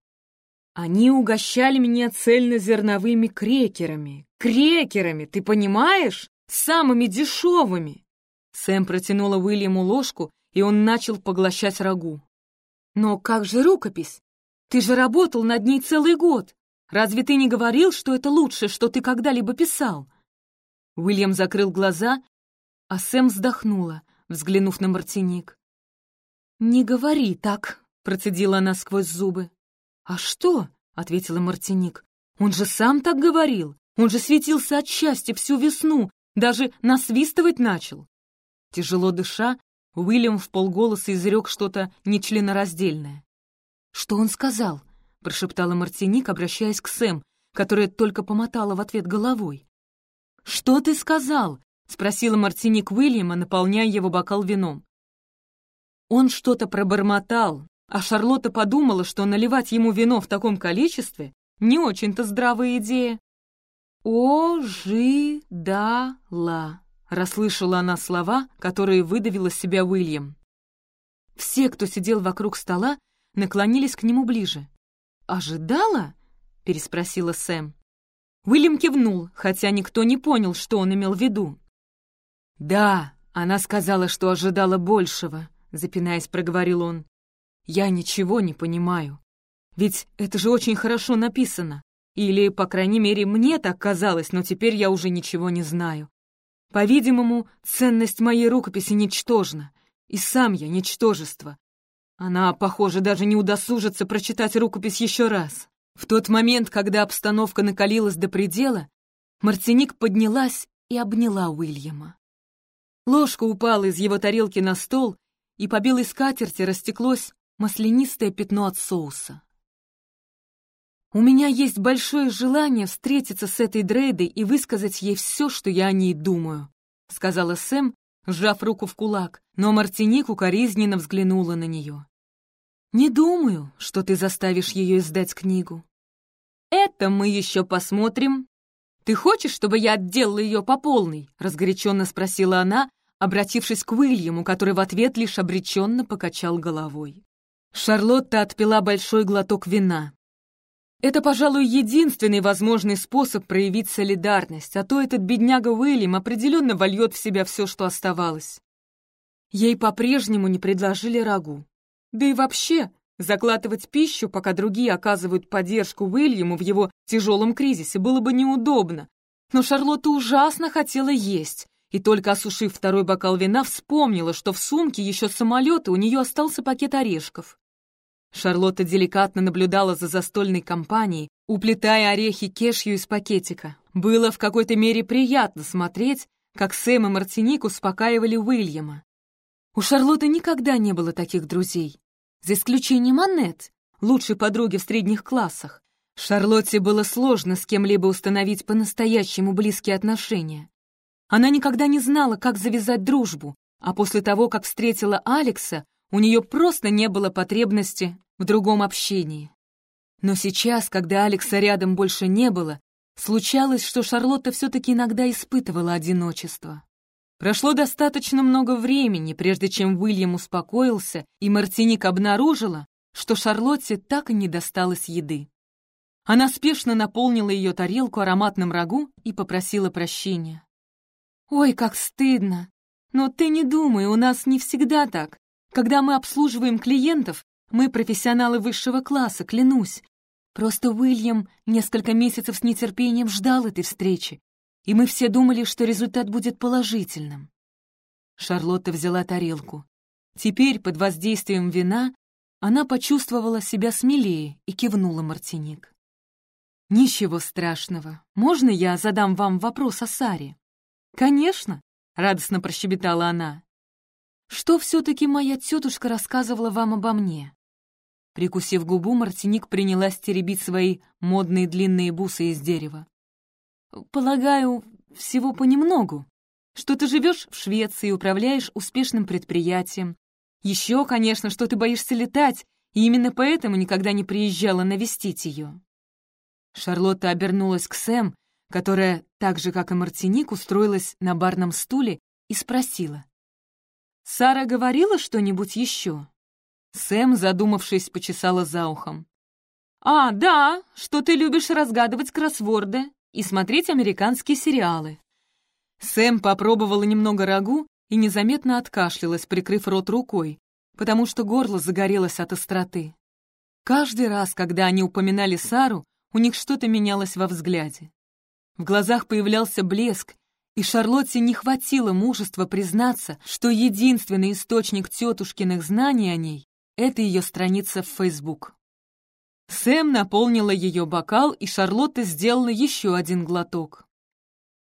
«Они угощали меня цельнозерновыми крекерами. Крекерами, ты понимаешь? Самыми дешевыми!» Сэм протянула Уильяму ложку, и он начал поглощать рагу. «Но как же рукопись? Ты же работал над ней целый год. Разве ты не говорил, что это лучшее, что ты когда-либо писал?» Уильям закрыл глаза, а Сэм вздохнула, взглянув на Мартиник. «Не говори так», — процедила она сквозь зубы. «А что?» — ответила Мартиник. «Он же сам так говорил. Он же светился от счастья всю весну, даже насвистывать начал». Тяжело дыша, Уильям в полголоса изрек что-то нечленораздельное. «Что он сказал?» — прошептала Мартиник, обращаясь к Сэм, которая только помотала в ответ головой. «Что ты сказал?» — спросила Мартиник Уильяма, наполняя его бокал вином. Он что-то пробормотал, а Шарлотта подумала, что наливать ему вино в таком количестве не очень-то здравая идея. «Ожидала», — расслышала она слова, которые выдавил из себя Уильям. Все, кто сидел вокруг стола, наклонились к нему ближе. «Ожидала?» — переспросила Сэм. Уильям кивнул, хотя никто не понял, что он имел в виду. «Да, она сказала, что ожидала большего», — запинаясь, проговорил он. «Я ничего не понимаю. Ведь это же очень хорошо написано. Или, по крайней мере, мне так казалось, но теперь я уже ничего не знаю. По-видимому, ценность моей рукописи ничтожна, и сам я ничтожество. Она, похоже, даже не удосужится прочитать рукопись еще раз. В тот момент, когда обстановка накалилась до предела, Мартиник поднялась и обняла Уильяма. Ложка упала из его тарелки на стол, и по белой скатерти растеклось маслянистое пятно от соуса. «У меня есть большое желание встретиться с этой Дрейдой и высказать ей все, что я о ней думаю», — сказала Сэм, сжав руку в кулак, но Мартиник укоризненно взглянула на нее. «Не думаю, что ты заставишь ее издать книгу. «Это мы еще посмотрим. Ты хочешь, чтобы я отделала ее по полной?» — разгоряченно спросила она, обратившись к Уильяму, который в ответ лишь обреченно покачал головой. Шарлотта отпила большой глоток вина. Это, пожалуй, единственный возможный способ проявить солидарность, а то этот бедняга Уильям определенно вольет в себя все, что оставалось. Ей по-прежнему не предложили рагу. Да и вообще, Закладывать пищу, пока другие оказывают поддержку Уильяму в его тяжелом кризисе, было бы неудобно. Но Шарлотта ужасно хотела есть, и только осушив второй бокал вина, вспомнила, что в сумке еще самолета у нее остался пакет орешков. Шарлотта деликатно наблюдала за застольной компанией, уплетая орехи кешью из пакетика. Было в какой-то мере приятно смотреть, как Сэм и Мартиник успокаивали Уильяма. У Шарлотты никогда не было таких друзей. За исключением Аннет, лучшей подруги в средних классах. Шарлотте было сложно с кем-либо установить по-настоящему близкие отношения. Она никогда не знала, как завязать дружбу, а после того, как встретила Алекса, у нее просто не было потребности в другом общении. Но сейчас, когда Алекса рядом больше не было, случалось, что Шарлотта все-таки иногда испытывала одиночество. Прошло достаточно много времени, прежде чем Уильям успокоился, и Мартиник обнаружила, что Шарлотте так и не досталось еды. Она спешно наполнила ее тарелку ароматным рагу и попросила прощения. «Ой, как стыдно! Но ты не думай, у нас не всегда так. Когда мы обслуживаем клиентов, мы профессионалы высшего класса, клянусь. Просто Уильям несколько месяцев с нетерпением ждал этой встречи, и мы все думали, что результат будет положительным. Шарлотта взяла тарелку. Теперь, под воздействием вина, она почувствовала себя смелее и кивнула Мартиник. «Ничего страшного. Можно я задам вам вопрос о Саре?» «Конечно», — радостно прощебетала она. «Что все-таки моя тетушка рассказывала вам обо мне?» Прикусив губу, Мартиник принялась теребить свои модные длинные бусы из дерева. Полагаю, всего понемногу. Что ты живешь в Швеции и управляешь успешным предприятием. Еще, конечно, что ты боишься летать, и именно поэтому никогда не приезжала навестить ее. Шарлотта обернулась к Сэм, которая, так же, как и Мартиник, устроилась на барном стуле и спросила. «Сара говорила что-нибудь еще?» Сэм, задумавшись, почесала за ухом. «А, да, что ты любишь разгадывать кроссворды и смотреть американские сериалы. Сэм попробовала немного рагу и незаметно откашлялась, прикрыв рот рукой, потому что горло загорелось от остроты. Каждый раз, когда они упоминали Сару, у них что-то менялось во взгляде. В глазах появлялся блеск, и Шарлотте не хватило мужества признаться, что единственный источник тетушкиных знаний о ней — это ее страница в Фейсбук. Сэм наполнила ее бокал, и Шарлотта сделала еще один глоток.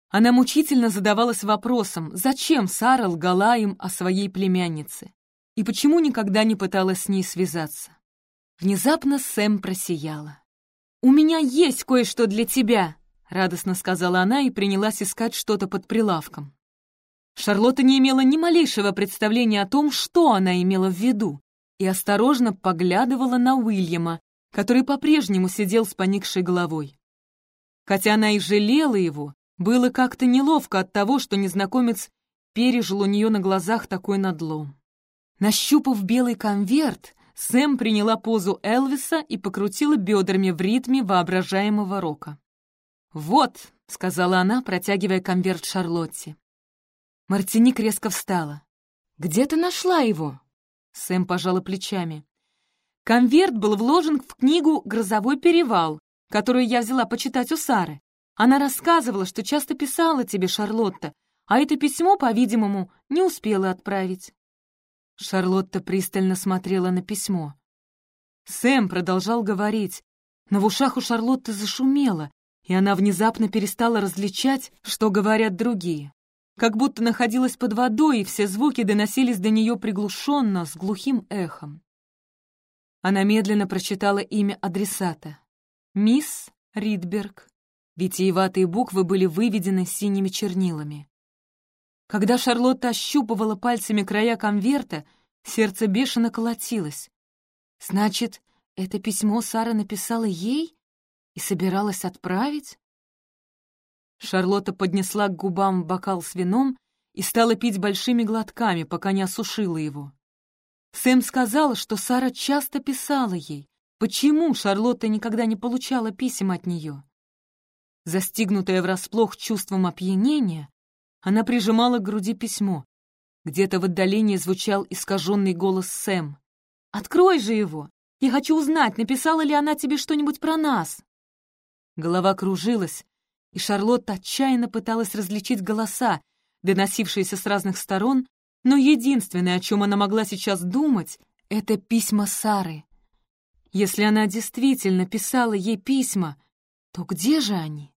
Она мучительно задавалась вопросом, зачем Сара лгала им о своей племяннице и почему никогда не пыталась с ней связаться. Внезапно Сэм просияла. «У меня есть кое-что для тебя!» — радостно сказала она и принялась искать что-то под прилавком. Шарлотта не имела ни малейшего представления о том, что она имела в виду, и осторожно поглядывала на Уильяма, который по-прежнему сидел с поникшей головой. Хотя она и жалела его, было как-то неловко от того, что незнакомец пережил у нее на глазах такой надлом. Нащупав белый конверт, Сэм приняла позу Элвиса и покрутила бедрами в ритме воображаемого рока. «Вот», — сказала она, протягивая конверт Шарлотте. Мартиник резко встала. «Где ты нашла его?» Сэм пожала плечами. Конверт был вложен в книгу «Грозовой перевал», которую я взяла почитать у Сары. Она рассказывала, что часто писала тебе, Шарлотта, а это письмо, по-видимому, не успела отправить. Шарлотта пристально смотрела на письмо. Сэм продолжал говорить, но в ушах у Шарлотты зашумело, и она внезапно перестала различать, что говорят другие как будто находилась под водой, и все звуки доносились до нее приглушенно, с глухим эхом. Она медленно прочитала имя адресата. «Мисс Ридберг». Витиеватые буквы были выведены синими чернилами. Когда Шарлотта ощупывала пальцами края конверта, сердце бешено колотилось. Значит, это письмо Сара написала ей и собиралась отправить? Шарлотта поднесла к губам бокал с вином и стала пить большими глотками, пока не осушила его. Сэм сказала, что Сара часто писала ей. Почему Шарлотта никогда не получала писем от нее? Застигнутая врасплох чувством опьянения, она прижимала к груди письмо. Где-то в отдалении звучал искаженный голос Сэм. «Открой же его! Я хочу узнать, написала ли она тебе что-нибудь про нас!» Голова кружилась, и Шарлотта отчаянно пыталась различить голоса, доносившиеся с разных сторон, но единственное, о чем она могла сейчас думать, — это письма Сары. Если она действительно писала ей письма, то где же они?